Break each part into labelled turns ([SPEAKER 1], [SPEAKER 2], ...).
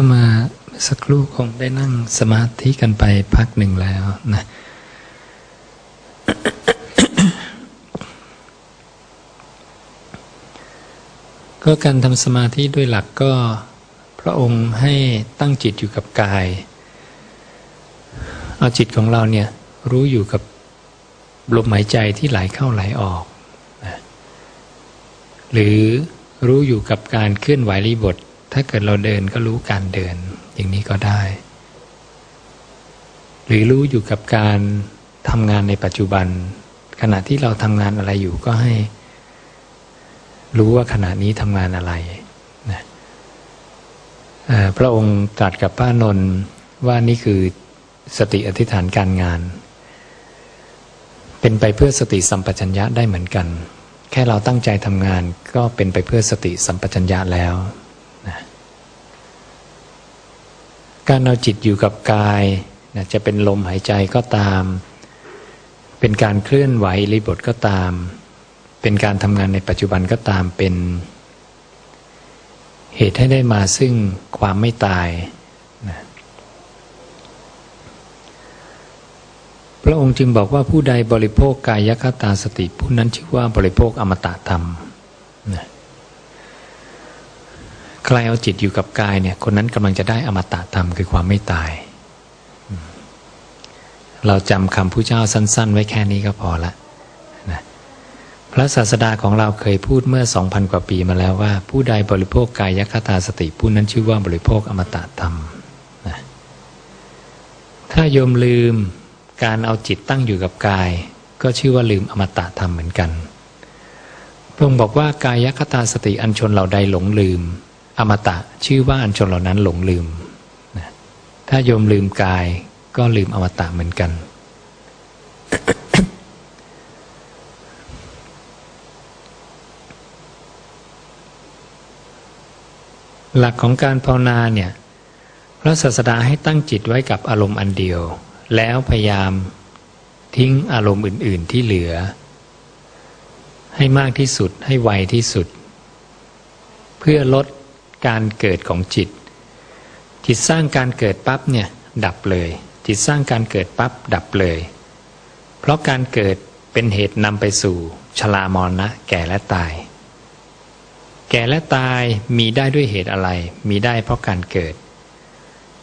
[SPEAKER 1] ก็มาสักครู่คงได้นั่งสมาธิกันไปพักหนึ่งแล้วนะก็การทำสมาธิด้วยหลักก็พระองค์ให้ตั้งจิตอยู่กับกาย เอาจิตของเราเนี่ยรู้อยู่กับลมหายใจที่ไหลเข้าไหลออกนะหรือรู้อยู่กับการเคลื่อนไหวรีบท ถ้าเกิดเราเดินก็รู้การเดิน อย่างนี้ก็ได้ หรือรู้อยู่กับการทำงานในปัจจุบัน ขณะที่เราทำงานอะไรอยู่ก็ให้ รู้ว่าขณะนี้ทำงานอะไรนะพระองค์ตรัสกับพระนนท์ว่านี่คือสติอธิษฐานการงาน เป็นไปเพื่อสติสัมปชัญญะได้เหมือนกัน แค่เราตั้งใจทำงานก็เป็นไปเพื่อสติสัมปชัญญะแล้วนะ การเอาจิตอยู่กับกายนะจะเป็นลมหายใจก็ตาม เป็นการเคลื่อนไหวรีบทก็ตาม เป็นการทำงานในปัจจุบันก็ตามเป็น เหตุให้ได้มาซึ่งความไม่ตายนะพระองค์จึงบอกว่าผู้ใดบริโภคกายคตาสติผู้นั้นชื่อว่าบริโภคอมตะธรรมนะ ใครเอาจิตอยู่กับกายเนี่ย คนนั้นกำลังจะได้อมตะธรรมคือความไม่ตาย เราจำคำผู้เจ้าสั้น ๆ ไว้แค่นี้ก็พอละนะพระศาสดาของเราเคยพูดเมื่อสองพันกว่าปีมาแล้วว่า ผู้ใดบริโภคกายคตาสติผู้นั้นชื่อว่าบริโภคอมตะธรรมนะถ้าโยมลืมการเอาจิตตั้งอยู่กับกาย ก็ชื่อว่าลืมอมตะธรรมเหมือนกันพระองค์บอกว่ากายคตาสติอันชนเหล่าใดหลงลืม อมตะชื่อว่าอันชนเหล่านั้นหลงลืมนะถ้าโยมลืมกายก็ลืมอมตะเหมือนกัน หลักของการภาวนาเนี่ยพระศาสดาให้ตั้งจิตไว้กับอารมณ์อันเดียว แล้วพยายามทิ้งอารมณ์อื่น ๆที่เหลือ ให้มากที่สุดให้ไวที่สุด เพื่อลด การเกิดของจิต จิตสร้างการเกิดปั๊บเนี่ยดับเลย จิตสร้างการเกิดปั๊บดับเลย เพราะการเกิดเป็นเหตุนำไปสู่ชรามรณะแก่และตาย แก่และตายมีได้ด้วยเหตุอะไร มีได้เพราะการเกิด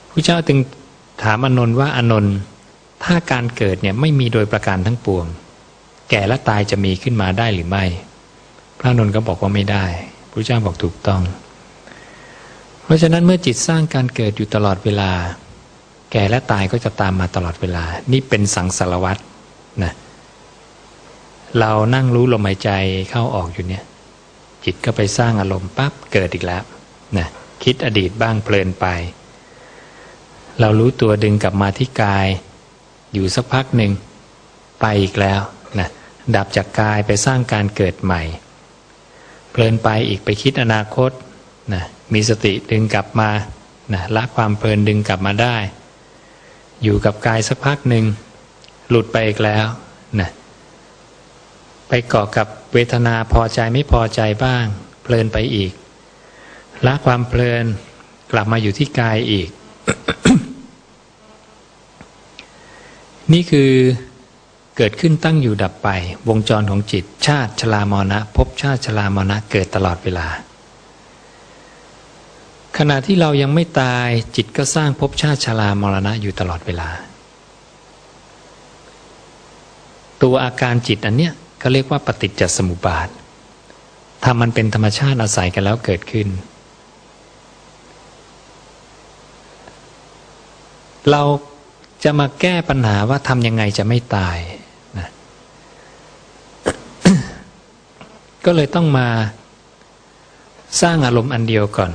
[SPEAKER 1] พระเจ้าจึงถามอนนท์ว่าอนนท์ถ้าการเกิดเนี่ยไม่มีโดยประการทั้งปวง แก่และตายจะมีขึ้นมาได้หรือไม่ พระนนท์ก็บอกว่าไม่ได้พระเจ้าบอกถูกต้อง เพราะฉะนั้นเมื่อจิตสร้างการเกิดอยู่ตลอดเวลา แก่และตายก็จะตามมาตลอดเวลา นี่เป็นสังสารวัตรนะเรานั่งรู้ลมหายใจเข้าออกอยู่เนี่ย จิตก็ไปสร้างอารมณ์ปั๊บเกิดอีกแล้วนะคิดอดีตบ้างเพลินไป เรารู้ตัวดึงกลับมาที่กาย อยู่สักพักหนึ่งไปอีกแล้วนะดับจากกายไปสร้างการเกิดใหม่ เพลินไปอีกไปคิดอนาคตนะ มีสติดึงกลับมานะละความเพลินดึงกลับมาได้ อยู่กับกายสักพักหนึ่งหลุดไปอีกแล้วนะไปเกาะกับเวทนาพอใจไม่พอใจบ้าง เพลินไปอีก ละความเพลินกลับมาอยู่ที่กายอีก นี่คือเกิดขึ้นตั้งอยู่ดับไป วงจรของจิต ชาติชรามรณะพบชาติชรามรณะเกิดตลอดเวลา ขณะที่เรายังไม่ตายจิตก็สร้างภพชาติชรามรณะอยู่ตลอดเวลา ตัวอาการจิตอันเนี้ยเขาเรียกว่าปฏิจจสมุปบาททำมันเป็นธรรมชาติอาศัยกันแล้วเกิดขึ้น เราจะมาแก้ปัญหาว่าทำยังไงจะไม่ตายนะก็เลยต้องมาสร้างอารมณ์อันเดียวก่อน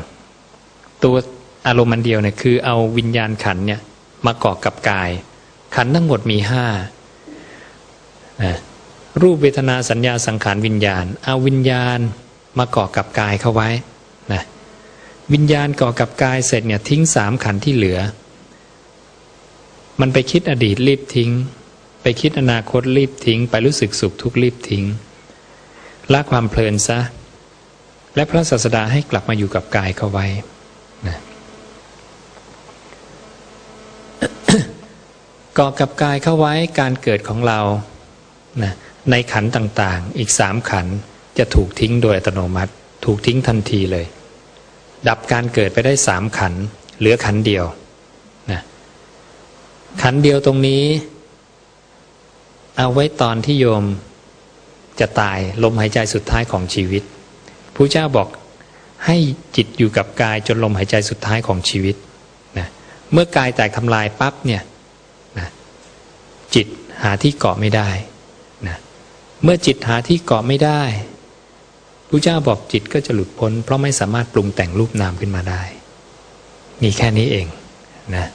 [SPEAKER 1] ตัวอารมณ์อันเดียวเนี่ยคือเอาวิญญาณขันเนี่ยมาเกาะกับกาย ขันทั้งหมดมีห้ารูปเวทนาสัญญาสังขารวิญญาณ เอาวิญญาณมาเกาะกับกายเข้าไว้นะวิญญาณเกาะกับกายเสร็จเนี่ยทิ้งสามขันที่เหลือ มันไปคิดอดีตรีบทิ้ง ไปคิดอนาคตรีบทิ้ง ไปรู้สึกสุขทุกข์รีบทิ้งละความเพลินซะ และพระศาสดาให้กลับมาอยู่กับกายเข้าไว้นะ เกาะกับกายเข้าไว้การเกิดของเรานะในขันต่างๆ อีกสามขันจะถูกทิ้งโดยอัตโนมัติ ถูกทิ้งทันทีเลย ดับการเกิดไปได้สามขัน เหลือขันเดียวนะขันเดียวตรงนี้ เอาไว้ตอนที่โยมจะตายลมหายใจสุดท้ายของชีวิตพระเจ้าบอกให้จิตอยู่กับกายจนลมหายใจสุดท้ายของชีวิต เมื่อกายแตกทำลายปั๊บเนี่ยนะจิตหาที่เกาะไม่ได้นะเมื่อจิตหาที่เกาะไม่ได้พระเจ้าบอกจิตก็จะหลุดพ้น เพราะไม่สามารถปรุงแต่งรูปนามขึ้นมาได้ มีแค่นี้เองนะ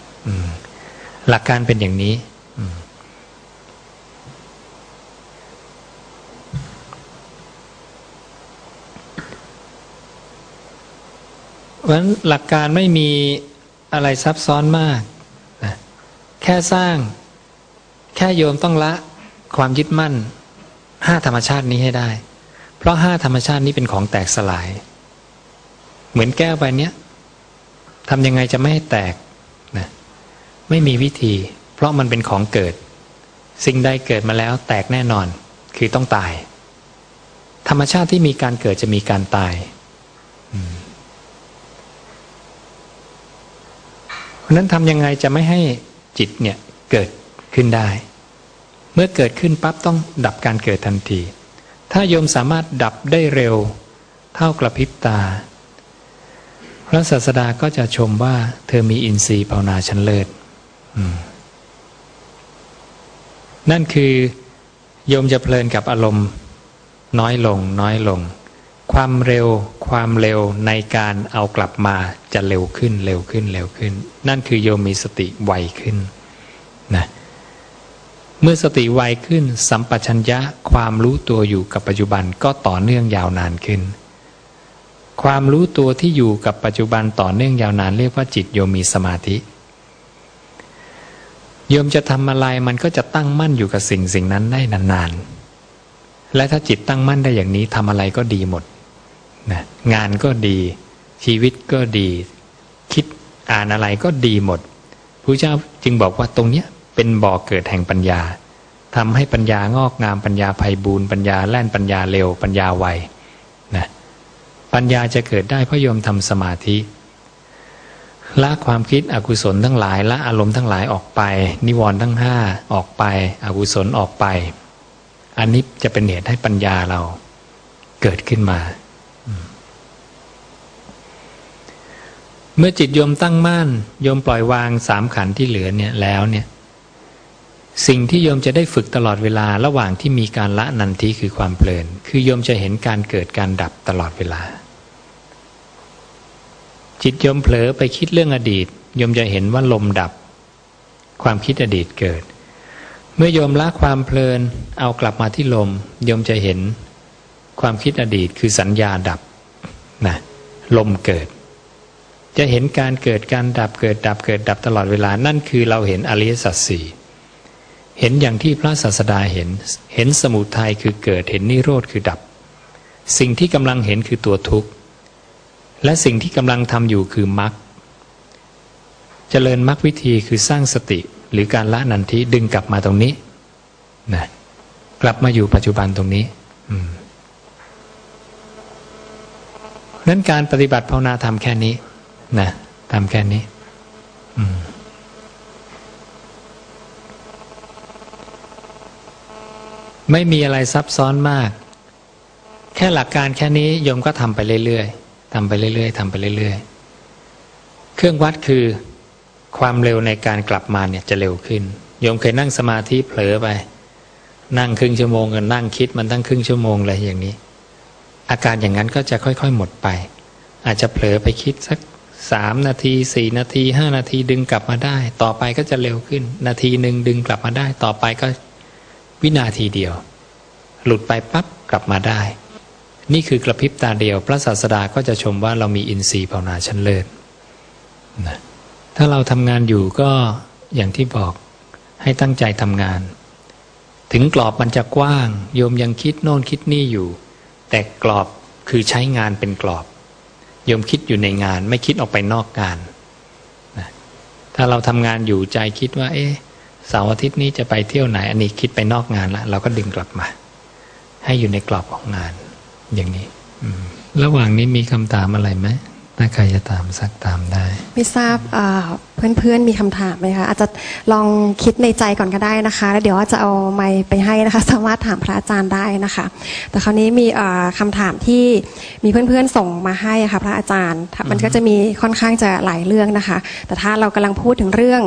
[SPEAKER 1] หลักการเป็นอย่างนี้เพราะฉะนั้นหลักการไม่มี อะไรซับซ้อนมากนะแค่สร้าง แค่โยมต้องละความยึดมั่นห้าธรรมชาตินี้ให้ได้ เพราะห้าธรรมชาตินี้เป็นของแตกสลาย เหมือนแก้วใบนี้ทำยังไงจะไม่ให้แตกนะไม่มีวิธี เพราะมันเป็นของเกิด สิ่งใดเกิดมาแล้วแตกแน่นอน คือต้องตาย ธรรมชาติที่มีการเกิดจะมีการตาย เพราะนั้นทำยังไงจะไม่ให้จิตเนี่ยเกิดขึ้นได้ เมื่อเกิดขึ้นปั๊บต้องดับการเกิดทันที ถ้าโยมสามารถดับได้เร็ว เท่ากระพริบตา พระศาสดาก็จะชมว่าเธอมีอินทรีย์ภาวนาชั้นเลิศนั่นคือโยมจะเพลินกับอารมณ์ น้อยลง น้อยลง ความเร็วความเร็วในการเอากลับมาจะเร็วขึ้นเร็วขึ้นเร็วขึ้น นั่นคือโยมมีสติไวขึ้นนะเมื่อสติไวขึ้น สัมปชัญญะความรู้ตัวอยู่กับปัจจุบันก็ต่อเนื่องยาวนานขึ้น ความรู้ตัวที่อยู่กับปัจจุบันต่อเนื่องยาวนานเรียกว่าจิตโยมมีสมาธิ โยมจะทำอะไรมันก็จะตั้งมั่นอยู่กับสิ่งสิ่งนั้นได้นานๆและถ้าจิตตั้งมั่นได้อย่างนี้ทำอะไรก็ดีหมด นะงานก็ดี ชีวิตก็ดี คิดอ่านอะไรก็ดีหมดพระเจ้าจึงบอกว่าตรงเนี้ยเป็นบ่อเกิดแห่งปัญญาทำให้ปัญญางอกงามปัญญาภัยบูรปัญญาแล่นปัญญาเร็วปัญญาไวนะปัญญาจะเกิดได้เพราะโยมทำสมาธิละความคิดอกุศลทั้งหลายละอารมณ์ทั้งหลายออกไป นิวรณ์ทั้งห้าออกไป อกุศลออกไป อันนี้จะเป็นเหตุให้ปัญญาเราเกิดขึ้นมา เมื่อจิตโยมตั้งมั่นโยมปล่อยวางสามขันที่เหลือเนี่ยแล้วเนี่ยสิ่งที่โยมจะได้ฝึกตลอดเวลาระหว่างที่มีการละนันทีคือความเพลิน คือโยมจะเห็นการเกิดการดับตลอดเวลา จิตโยมเผลอไปคิดเรื่องอดีตโยมจะเห็นว่าลมดับ ความคิดอดีตเกิด เมื่อโยมละความเพลินเอากลับมาที่ลมโยมจะเห็นความคิดอดีตคือสัญญาดับนะลมเกิด จะเห็นการเกิดการดับเกิดดับเกิดดับตลอดเวลานั่นคือเราเห็นอริยสัจสี่เห็นอย่างที่พระศาสดาเห็น เห็นสมุทัยคือเกิดเห็นนิโรธคือดับ สิ่งที่กำลังเห็นคือตัวทุกข์ และสิ่งที่กำลังทำอยู่คือมรรคเจริญมรรควิธีคือสร้างสติหรือการละนันทิดึงกลับมาตรงนี้นะกลับมาอยู่ปัจจุบันตรงนี้นั้นการปฏิบัติภาวนาทำแค่นี้ นะทำแค่นี้ไม่มีอะไรซับซ้อนมาก แค่หลักการแค่นี้โยมก็ทำไปเรื่อยๆทำไปเรื่อยๆทำไปเรื่อยๆ เครื่องวัดคือความเร็วในการกลับมาเนี่ยจะเร็วขึ้น โยมเคยนั่งสมาธิเผลอไป นั่งครึ่งชั่วโมงกันนั่งคิดมันตั้งครึ่งชั่วโมงอะไรอย่างนี้ อาการอย่างนั้นก็จะค่อย ๆ หมดไป อาจจะเผลอไปคิดสัก สามนาทีสี่นาทีห้านาทีดึงกลับมาได้ ต่อไปก็จะเร็วขึ้น นาทีหนึ่งดึงกลับมาได้ ต่อไปก็วินาทีเดียว หลุดไปปั๊บกลับมาได้ นี่คือกระพริบตาเดียว พระศาสดาก็จะชมว่าเรามีอินทรีย์ภาวนาชั้นเลิศนะถ้าเราทำงานอยู่ก็อย่างที่บอกให้ตั้งใจทำงาน ถึงกรอบมันจะกว้าง โยมยังคิดโน่นคิดนี่อยู่ แต่กรอบคือใช้งานเป็นกรอบ โยมคิดอยู่ในงาน ไม่คิดออกไปนอกงานนะถ้าเราทำงานอยู่ใจคิดว่า เอ๊ะเสาร์อาทิตย์นี้จะไปเที่ยวไหน อันนี้คิดไปนอกงานละเราก็ดึงกลับมา ให้อยู่ในกรอบของงาน อย่างนี้ระหว่างนี้มีคำถามอะไรไหม ถ้าใครจะถามสักถามได้
[SPEAKER 2] ไม่ทราบเอ่อเพื่อนๆมีคำถามไหมคะอาจจะลองคิดในใจก่อนก็ได้นะคะ แล้วเดี๋ยวจะเอาไมค์ไปให้นะคะ สามารถถามพระอาจารย์ได้นะคะ แต่คราวนี้มีเอ่อคำถามที่มีเพื่อนๆส่งมาให้อะค่ะพระอาจารย์ มันก็จะมีค่อนข้างจะหลายเรื่องนะคะ แต่ถ้าเรากำลังพูดถึงเรื่อง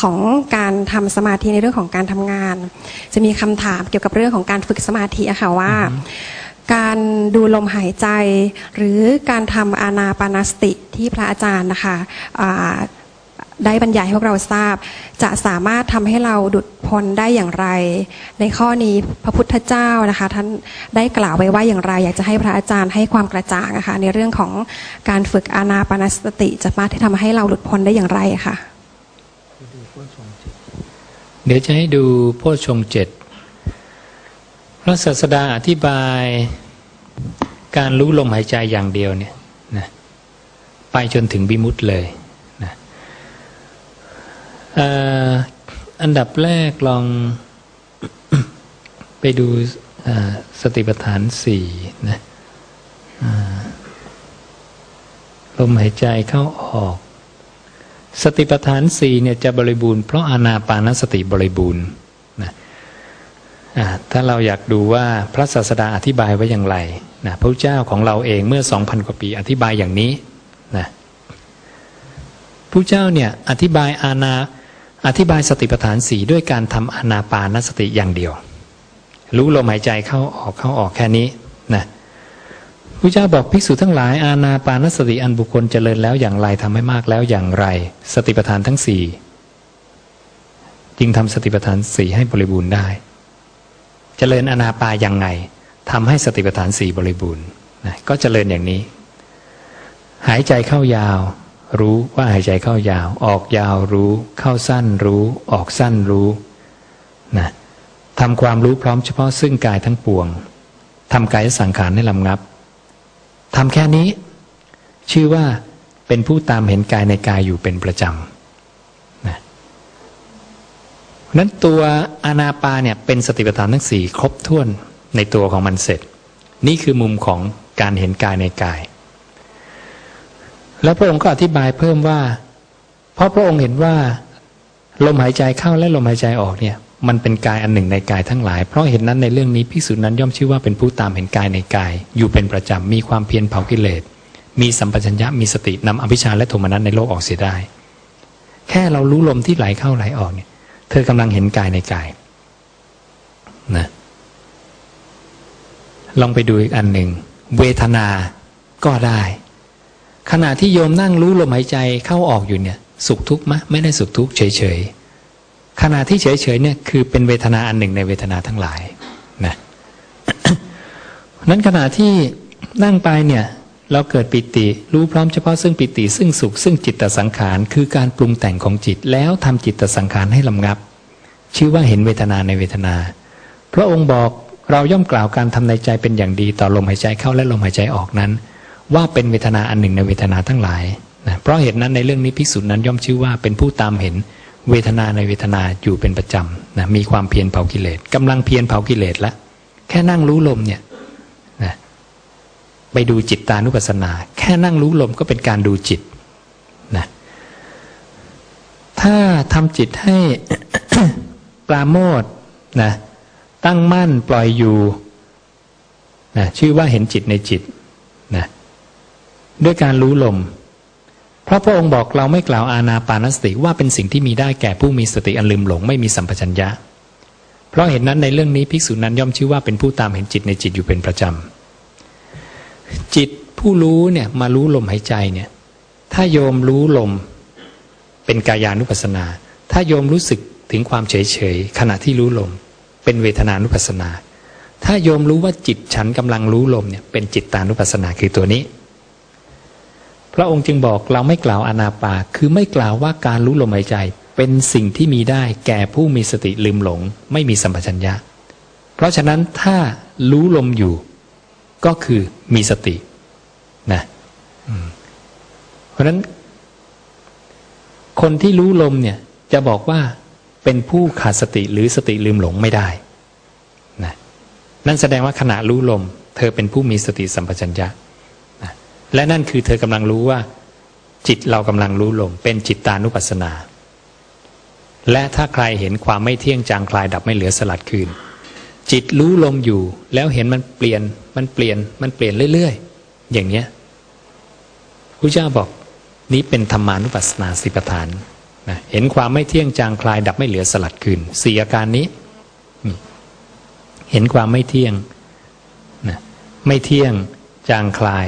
[SPEAKER 2] ของการทำสมาธิในเรื่องของการทำงาน จะมีคำถามเกี่ยวกับเรื่องของการฝึกสมาธิอะค่ะว่า การดูลมหายใจ หรือการทำอานาปานสติที่พระอาจารย์นะคะอ่าได้บรรยายให้พวกเราทราบ จะสามารถทำให้เราดุดพ้นได้อย่างไร ในข้อนี้พระพุทธเจ้านะคะ ท่านได้กล่าวไว้ว่าอย่างไร อยากจะให้พระอาจารย์ให้ความกระจ่างนะคะในเรื่องของการฝึกอานาปานสติ จะสามารถที่ทำให้เราหลุดพ้นได้อย่างไรค่ะ
[SPEAKER 1] เดี๋ยวจะให้ดูโพชฌงเจ็ดพระศาสดาอธิบาย การรู้ลมหายใจอย่างเดียวเนี่ยนะไปจนถึงบิมุตเลยนะอันดับแรกลองไปดูสติปัฏฐานสี่นะลมหายใจเข้าออก สติปัฏฐานสี่เนี่ยจะบริบูรณ์เพราะอานาปานสติบริบูรณ์นะถ้าเราอยากดูว่าพระศาสดาอธิบายไว้อย่างไร นะพระเจ้าของเราเองเมื่อ 2,000 กว่าปี อธิบายอย่างนี้นะพระเจ้าเนี่ยอธิบายอาณาอธิบายสติปัฏฐานสี่ด้วยการทำอานาปานสติอย่างเดียว รู้ลมหายใจเข้าออกเข้าออกแค่นี้นะพระเจ้าบอกภิกษุทั้งหลาย อาณาปานสติอันบุคคลเจริญแล้วอย่างไรทำให้มากแล้วอย่างไร สติปัฏฐานทั้งสี่จึงทำสติปัฏฐานสี่ให้บริบูรณ์ได้ เจริญอนาปายังไง ทำให้สติปัฏฐานสี่บริบูรณ์นะก็เจริญอย่างนี้ หายใจเข้ายาว รู้ว่าหายใจเข้ายาว ออกยาวรู้ เข้าสั้นรู้ ออกสั้นรู้นะทำความรู้พร้อมเฉพาะซึ่งกายทั้งปวงทำกายสังขารให้ลำงับทำแค่นี้ ชื่อว่าเป็นผู้ตามเห็นกายในกายอยู่เป็นประจำนะนั้นตัวอานาปาเนี่ยเป็นสติปัฏฐานทั้งสี่ครบถ้วน ในตัวของมันเสร็จ นี่คือมุมของการเห็นกายในกาย แล้วพระองค์ก็อธิบายเพิ่มว่า เพราะพระองค์เห็นว่า ลมหายใจเข้าและลมหายใจออกเนี่ย มันเป็นกายอันหนึ่งในกายทั้งหลาย เพราะเห็นนั้นในเรื่องนี้พิสูจนั้นย่อมชื่อว่าเป็นผู้ตามเห็นกายในกาย อยู่เป็นประจำมีความเพียรเผากิเลสมีสัมปชัญญะมีสตินำอภิชาและโทมนัสในโลกออกเสียได้ แค่เรารู้ลมที่ไหลเข้าไหลออกเนี่ย เธอกำลังเห็นกายในกายนะ ลองไปดูอีกอันหนึ่ง เวทนาก็ได้ ขณะที่โยมนั่งรู้ลมหายใจเข้าออกอยู่เนี่ย สุขทุกข์มะไม่ได้สุขทุกข์เฉยๆขณะที่เฉยๆเนี่ยคือเป็นเวทนาอันหนึ่งในเวทนาทั้งหลายนะนั้นขณะที่นั่งไปเนี่ยเราเกิดปิติรู้พร้อมเฉพาะซึ่งปิติซึ่งสุขซึ่งจิตตสังขารคือการปรุงแต่งของจิตแล้วทำจิตตสังขารให้ลำงับ ชื่อว่าเห็นเวทนาในเวทนา พระองค์บอก เราย่อมกล่าวการทำในใจเป็นอย่างดีต่อลมหายใจเข้าและลมหายใจออกนั้น ว่าเป็นเวทนาอันหนึ่งในเวทนาทั้งหลายนะเพราะเหตุนั้นในเรื่องนี้ภิกษุนั้นย่อมชื่อว่าเป็นผู้ตามเห็นเวทนาในเวทนาอยู่เป็นประจำนะมีความเพียรเผากิเลสกำลังเพียรเผากิเลสล้วแค่นั่งรู้ลมเนี่ยนะไปดูจิตตานุปัสสนา แค่นั่งรู้ลมก็เป็นการดูจิตนะถ้าทำจิตให้ปราโมทนะ ตั้งมั่นปล่อยอยู่นะชื่อว่าเห็นจิตในจิตนะด้วยการรู้ลม เพราะพระองค์บอกเราไม่กล่าวอาณาปานสติว่าเป็นสิ่งที่มีได้แก่ผู้มีสติอันลืมหลงไม่มีสัมปชัญญะ เพราะเห็นนั้นในเรื่องนี้ภิกษุนั้นย่อมชื่อว่าเป็นผู้ตามเห็นจิตในจิตอยู่เป็นประจำ จิตผู้รู้เนี่ยมารู้ลมหายใจเนี่ย ถ้าโยมรู้ลมเป็นกายานุปัสสนา ถ้าโยมรู้สึกถึงความเฉยเฉยขณะที่รู้ลม เป็นเวทนานุปัสสนา ถ้าโยมรู้ว่าจิตฉันกำลังรู้ลมเนี่ยเป็นจิตตานุปัสสนาคือตัวนี้ พระองค์จึงบอกเราไม่กล่าวอนาปาคือไม่กล่าวว่าการรู้ลมหายใจ เป็นสิ่งที่มีได้แก่ผู้มีสติลืมหลง ไม่มีสัมปชัญญะ เพราะฉะนั้นถ้ารู้ลมอยู่ก็คือมีสตินะเพราะฉะนั้นคนที่รู้ลมเนี่ยจะบอกว่า เป็นผู้ขาดสติหรือสติลืมหลงไม่ได้นะนั่นแสดงว่าขณะรู้ลม เธอเป็นผู้มีสติสัมปชัญญะนะและนั่นคือเธอกำลังรู้ว่า จิตเรากำลังรู้ลม เป็นจิตตานุปัสสนา และถ้าใครเห็นความไม่เที่ยงจางคลายดับไม่เหลือสลัดคืน จิตรู้ลมอยู่ แล้วเห็นมันเปลี่ยนมันเปลี่ยนมันเปลี่ยนเรื่อยๆ อย่างเนี้ยพระเจ้าบอกนี้เป็นธรรมานุปัสสนาสิปทาน นะเห็นความไม่เที่ยงจางคลาย ดับไม่เหลือสลัดคืนสี่อาการนี้ เห็นความไม่เที่ยงนะไม่เที่ยงจางคลาย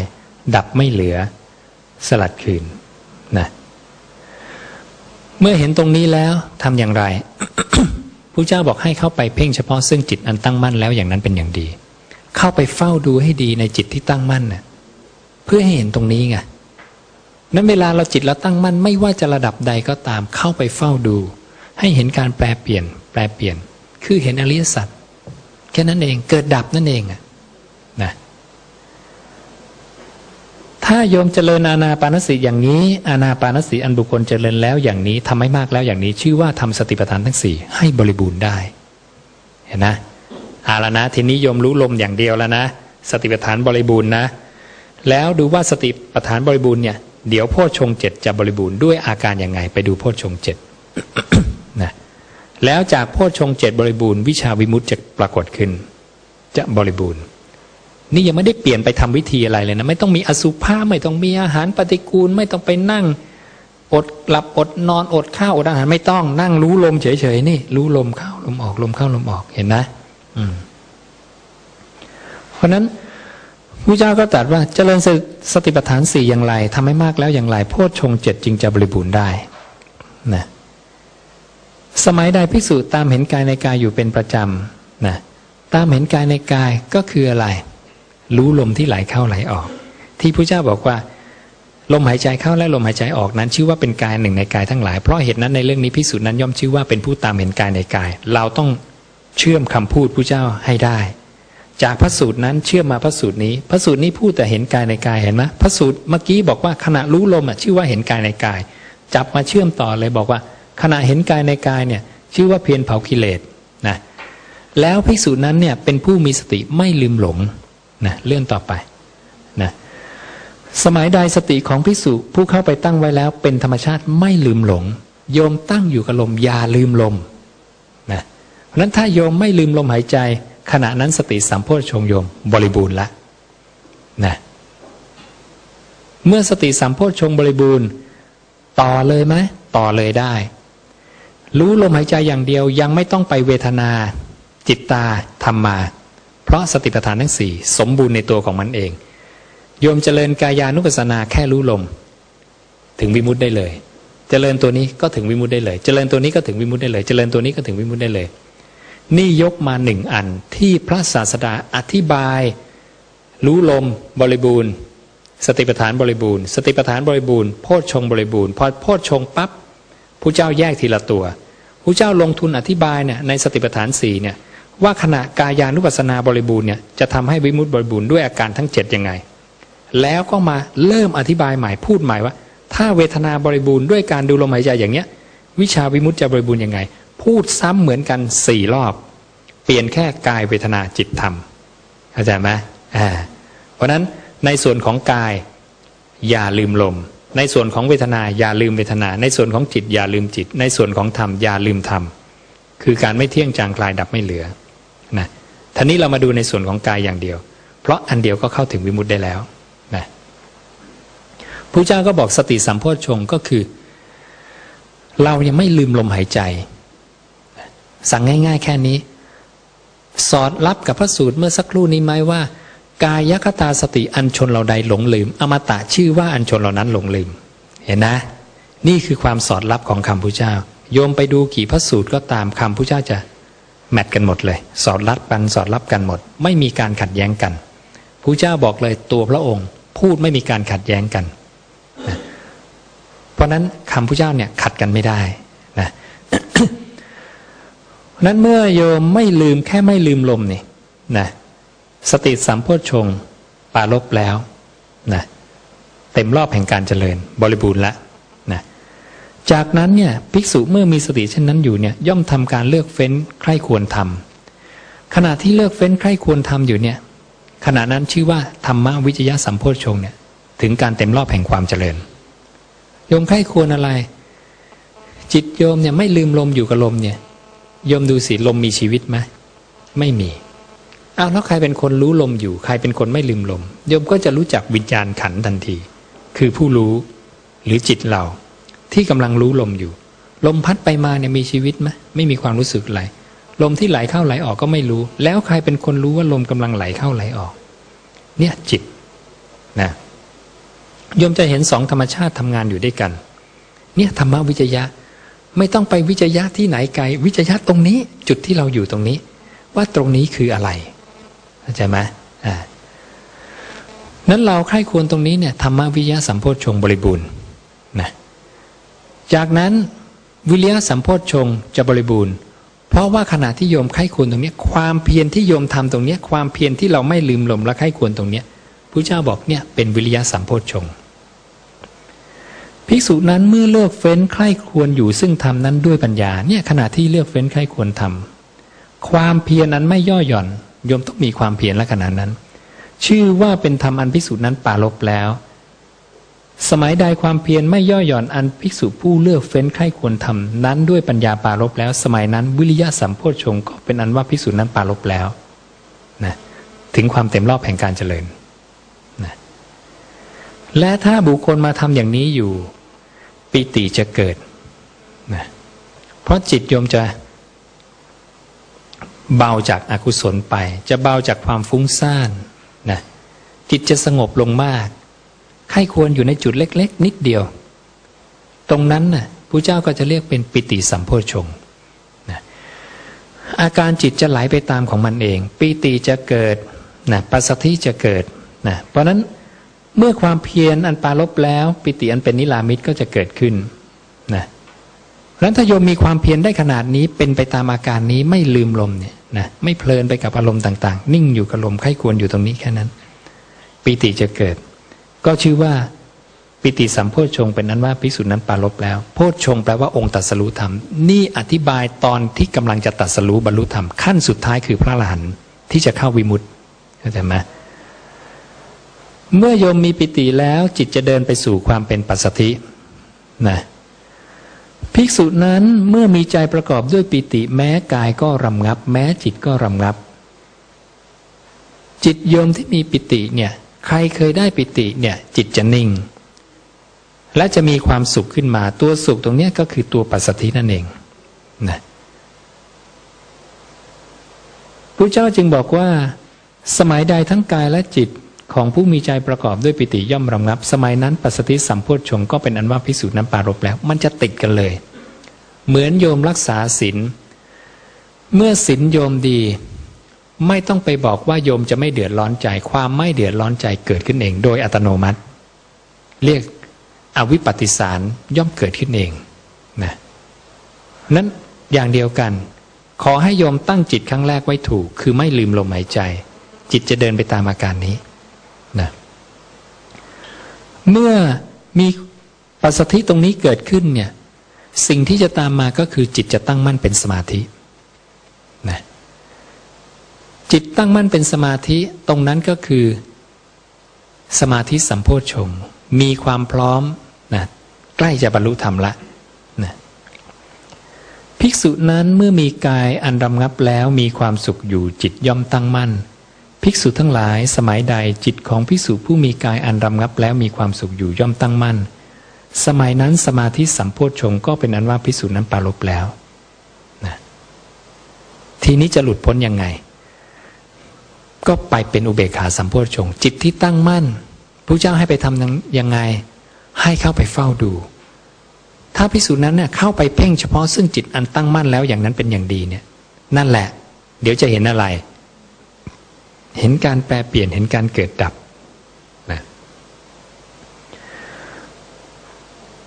[SPEAKER 1] ดับไม่เหลือสลัดคืนนะเมื่อเห็นตรงนี้แล้วทำอย่างไรพระเจ้าบอกให้เข้าไปเพ่งเฉพาะซึ่งจิตอันตั้งมั่นแล้วอย่างนั้นเป็นอย่างดี เข้าไปเฝ้าดูให้ดีในจิตที่ตั้งมั่นนะ่ะเพื่อให้เห็นตรงนี้ไง นั้นเวลาเราจิตเราตั้งมั่นไม่ว่าจะระดับใดก็ตามเข้าไปเฝ้าดู ให้เห็นการแปลเปลี่ยน แปลเปลี่ยน คือเห็นอริยสัจแค่นั้นเองเกิดดับนั่นเองนะถ้าโยมเจริญอาณาปานสติอย่างนี้ อาณาปานสติอันบุคคลเจริญแล้วอย่างนี้ทำให้มากแล้วอย่างนี้ ชื่อว่าทำสติปัฏฐานทั้งสี่ให้บริบูรณ์ได้ เห็นนะอาละนะทีนี้โยมรู้ลมอย่างเดียวแล้วนะ สติปัฏฐานบริบูรณ์นะ แล้วดูว่าสติปัฏฐานบริบูรณ์เนี่ย เดี๋ยวโพชงเจ็ดจะบริบูรณ์ด้วยอาการยังไง ไปดูโพชงเจ็ดนะแล้วจากโพชงเจ็ดบริบูรณ์วิชาวิมุตจะปรากฏขึ้น จะบริบูรณ์ นี่ยังไม่ได้เปลี่ยนไปทำวิธีอะไรเลยนะไม่ต้องมีอสุภะไม่ต้องมีอาหารปฏิกูล ไม่ต้องไปนั่ง อดหลับอดนอนอดข้าวอดอาหารไม่ต้องนั่งรู้ลมเฉยๆนี่ รู้ลมเข้าลมออกลมเข้าลมออกเห็นนะ อืม เพราะนั้น พระเจ้าก็ตรัสว่าเจริญสติปัฏฐานสี่อย่างไรทำให้มากแล้วอย่างไรโพชฌงเจ็ดจึงจะบริบูรณ์ได้นะสมัยใดพิสูจน์ตามเห็นกายในกายอยู่เป็นประจำนะตามเห็นกายในกายก็คืออะไร รู้ลมที่ไหลเข้าไหลออก ที่พระเจ้าบอกว่า ลมหายใจเข้าและลมหายใจออกนั้น ชื่อว่าเป็นกายหนึ่งในกายทั้งหลาย เพราะเหตุนั้นในเรื่องนี้พิสูจน์นั้นย่อมชื่อว่าเป็นผู้ตามเห็นกายในกาย เราต้องเชื่อมคำพูดพระเจ้าให้ได้ จากพระสูตรนั้นเชื่อมาพระสูตรนี้ พระสูตรนี้พูดแต่เห็นกายในกายเห็นไหมพระสูตรเมื่อกี้บอกว่าขณะรู้ลมอะชื่อว่าเห็นกายในกาย จับมาเชื่อมต่อเลยบอกว่า ขณะเห็นกายในกายเนี่ย ชื่อว่าเพียรเผากิเลสนะแล้วภิกษุนั้นเนี่ยเป็นผู้มีสติไม่ลืมหลงนะเลื่อนต่อไปนะสมัยใดสติของภิกษุผู้เข้าไปตั้งไว้แล้ว เป็นธรรมชาติไม่ลืมหลง โยมตั้งอยู่กับลมอย่าลืมลมนะเพราะนั้นถ้าโยมไม่ลืมลมหายใจ ขณะนั้นสติสัมโพชฌงโยมบริบูรณ์ละนะเมื่อสติสัมโพชฌงบริบูรณ์ ต่อเลยไหมต่อเลยได้ รู้ลมหายใจอย่างเดียวยังไม่ต้องไปเวทนา จิตตาธรรมมา เพราะสติปัฏฐานทั้งสี่สมบูรณ์ในตัวของมันเอง โยมเจริญกายานุปัสสนาแค่รู้ลม ถึงวิมุตได้เลย เจริญตัวนี้ก็ถึงวิมุตได้เลย เจริญตัวนี้ก็ถึงวิมุตได้เลย เจริญตัวนี้ก็ถึงวิมุตได้เลย นี่ยกมาหนึ่งอันที่พระศาสดาอธิบาย รู้ลมบริบูรณ์ สติปัฏฐานบริบูรณ์ สติปัฏฐานบริบูรณ์โพชฌงบริบูรณ์พอโพชฌงปั๊บผู้เจ้าแยกทีละตัวผู้เจ้าลงทุนอธิบายเนี่ยในสติปัฏฐานสี่เนี่ยว่าขณะกายานุปัสนาบริบูรณ์เนี่ยจะทำให้วิมุตติบริบูรณ์ด้วยอาการทั้งเจ็ดยังไง แล้วก็มาเริ่มอธิบายใหม่พูดใหม่ว่า ถ้าเวทนาบริบูรณ์ด้วยการดูลมหายใจอย่างเนี้ยวิชาวิมุตติจะบริบูรณ์ยังไง พูดซ้ำเหมือนกันสี่รอบ เปลี่ยนแค่กายเวทนาจิตธรรมเข้าใจไหมอ่าเพราะนั้นในส่วนของกายอย่าลืมลม ในส่วนของเวทนาอย่าลืมเวทนา ในส่วนของจิตอย่าลืมจิต ในส่วนของธรรมอย่าลืมธรรมคือการไม่เที่ยงจางคลายดับไม่เหลือนะท่านี้เรามาดูในส่วนของกายอย่างเดียว เพราะอันเดียวก็เข้าถึงวิมุตได้แล้วนะพระเจ้าก็บอกสติสัมโพชฌงก็คือ เรายังไม่ลืมลมหายใจ สั่งง่าย ๆ แค่นี้ สอดรับกับพระสูตรเมื่อสักครู่นี้ไหมว่า กายคตาสติอันชนเราใดหลงลืม อมตะชื่อว่าอันชนเหล่านั้นหลงลืม เห็นนะ นี่คือความสอดรับของคำพุทธเจ้า โยมไปดูกี่พระสูตรก็ตามคำพุทธเจ้าจะแมทกันหมดเลย สอดรับกันสอดรับกันหมด ไม่มีการขัดแย้งกันพระเจ้าบอกเลยตัวพระองค์ พูดไม่มีการขัดแย้งกันเพราะนั้นคำพระเจ้าเนี่ยขัดกันไม่ได้นะ นั้นเมื่อโยมไม่ลืมแค่ไม่ลืมลมนี่นะสติสัมโพชงปาลบแล้วนะเต็มรอบแห่งการเจริญ บริบูรณ์ล้วนะจากนั้นเนี่ยภิกษุเมื่อมีสติเช่นนั้นอยู่เนี่ยย่อมทำการเลือกเฟ้นใคร่ควรทำขณะที่เลือกเฟ้นใคร่ควรทำอยู่เนี่ยขณะนั้นชื่อว่าธรรมวิจยะสัมโพชฌงเนี่ยถึงการเต็มรอบแห่งความเจริญ โยมใคร่ควรอะไร จิตโยมเนี่ยไม่ลืมลมอยู่กับลมเนี่ย โยมดูสิลมมีชีวิตไหมไม่มีอ้าวแล้วใครเป็นคนรู้ลมอยู่ ใครเป็นคนไม่ลืมลมโยมก็จะรู้จักวิญญาณขันทันที คือผู้รู้หรือจิตเรา ที่กำลังรู้ลมอยู่ ลมพัดไปมาเนี่ยมีชีวิตไหมไม่มีความรู้สึกอะไรลมที่ไหลเข้าไหลออกก็ไม่รู้ แล้วใครเป็นคนรู้ว่าลมกำลังไหลเข้าไหลออก เนี่ยจิตนะโยมจะเห็นสองธรรมชาติทำงานอยู่ด้วยกัน เนี่ยธรรมวิจยะ ไม่ต้องไปวิจยะที่ไหนไกล วิจยะตรงนี้จุดที่เราอยู่ตรงนี้ ว่าตรงนี้คืออะไรเข้าใจไหมอ่านั้นเราใคร่ควรตรงนี้เนี่ยธรรมวิยะสัมโพชฌงบริบูรณ์นะจากนั้นวิริยะสัมโพชฌงจะบริบูรณ์ เพราะว่าขณะที่โยมไข้ควรตรงนี้ ความเพียรที่โยมทำตรงนี้ ความเพียรที่เราไม่ลืมหลมและไข้ควรตรงนี้พระเจ้าบอกเนี่ยเป็นวิริยะสัมโพชฌงค์ ภิกษุนั้นเมื่อเลือกเฟ้นใคร่ควรอยู่ซึ่งทำนั้นด้วยปัญญาเนี่ยขณะที่เลือกเฟ้นใคร่ควรทำความเพียรนั้นไม่ย่อหย่อนโยมต้องมีความเพียรและขณะนั้น ชื่อว่าเป็นธรรมอันภิกษุนั้นปาลบแล้ว สมัยใดความเพียรไม่ย่อหย่อนอันภิกษุผู้เลือกเฟ้นใคร่ควรทำนั้นด้วยปัญญาปาลบแล้ว สมัยนั้นวิริยะสัมโพชงก็เป็นอันว่าภิกษุนั้นปาลบแล้วนะถึงความเต็มรอบแห่งการเจริญ และถ้าบุคคลมาทำอย่างนี้อยู่ ปิติจะเกิดนะเพราะจิตโยมจะเบาจากอากุศลไป จะเบาจากความฟุ้งซ่านนะจิตจะสงบลงมากใครควรอยู่ในจุดเล็ก ๆ นิดเดียว ตรงนั้นนะ่ะพระเจ้าก็จะเรียกเป็นปิติสัมโพชงนะอาการจิตจะไหลไปตามของมันเอง ปิติจะเกิดนะปัสสธิจะเกิดนะเพราะนั้น เมื่อความเพียรอันปาลบแล้ว ปิติอันเป็นนิรามิตก็จะเกิดขึ้นนะรันถ้าโยมมีความเพียรได้ขนาดนี้เป็นไปตามอาการนี้ไม่ลืมลมเนี่ยนะไม่เพลินไปกับอารมณ์ต่าง ๆ นิ่งอยู่กับลมไข้ควรอยู่ตรงนี้แค่นั้น ปิติจะเกิด ก็ชื่อว่าปิติสัมโพชงเป็นนั้นว่าพิสุนั้นปาลบแล้ว โพชงแปลว่าองค์ตัดสรู้ธรรม นี่อธิบายตอนที่กำลังจะตัดสรู้บรรลุธรรมขั้นสุดท้ายคือพระอรหันต์ที่จะเข้าวิมุตติเข้าใจไหม เมื่อโยมมีปิติแล้วจิตจะเดินไปสู่ความเป็นปัสสธินะภิกษุนั้นเมื่อมีใจประกอบด้วยปิติ แม้กายก็รำงับ แม้จิตก็รำงับ จิตโยมที่มีปิติเนี่ย ใครเคยได้ปิติเนี่ย จิตจะนิ่ง และจะมีความสุขขึ้นมาตัวสุขตรงนี้ก็คือตัวปัสสธินั่นเองนะพระเจ้าจึงบอกว่า สมัยใดทั้งกายและจิต ของผู้มีใจประกอบด้วยปิติย่อมรำงับ สมัยนั้นปัสสติสัมโพชฌงก็เป็นอันว่าพิสูจน์นั้นปารบแล้ว มันจะติดกันเลย เหมือนโยมรักษาศีลเมื่อศีลโยมดี ไม่ต้องไปบอกว่าโยมจะไม่เดือดร้อนใจ ความไม่เดือดร้อนใจเกิดขึ้นเอง โดยอัตโนมัติ เรียกอวิปปิสารย่อมเกิดขึ้นเองนะนั้นอย่างเดียวกัน ขอให้โยมตั้งจิตครั้งแรกไว้ถูก คือไม่ลืมลมหายใจ จิตจะเดินไปตามอาการนี้ นะเมื่อมีปัสสธิตรงนี้เกิดขึ้นเนี่ยสิ่งที่จะตามมาก็คือจิตจะตั้งมั่นเป็นสมาธินะจิตตั้งมั่นเป็นสมาธิตรงนั้นก็คือสมาธิสัมโพชงมีความพร้อมนะใกล้จะบรรลุธรรมละนะภิกษุนั้นเมื่อมีกายอันรำงับแล้วมีความสุขอยู่จิตย่อมตั้งมั่น ภิกษุทั้งหลายสมัยใดจิตของภิกษุผู้มีกายอันรำงับแล้วมีความสุขอยู่ย่อมตั้งมั่น สมัยนั้นสมาธิสัมโพชฌงก็เป็นอันว่าภิกษุนั้นปารบแล้วนะทีนี้จะหลุดพ้นยังไง ก็ไปเป็นอุเบกขาสัมโพชฌงจิตที่ตั้งมั่นพระเจ้าให้ไปทำยังไง ให้เข้าไปเฝ้าดู ถ้าภิกษุนั้นเนี่ยเข้าไปเพ่งเฉพาะซึ่งจิตอันตั้งมั่นแล้วอย่างนั้นเป็นอย่างดีเนี่ย นั่นแหละ เดี๋ยวจะเห็นอะไร เห็นการแปลเปลี่ยนเห็นการเกิดดับนะ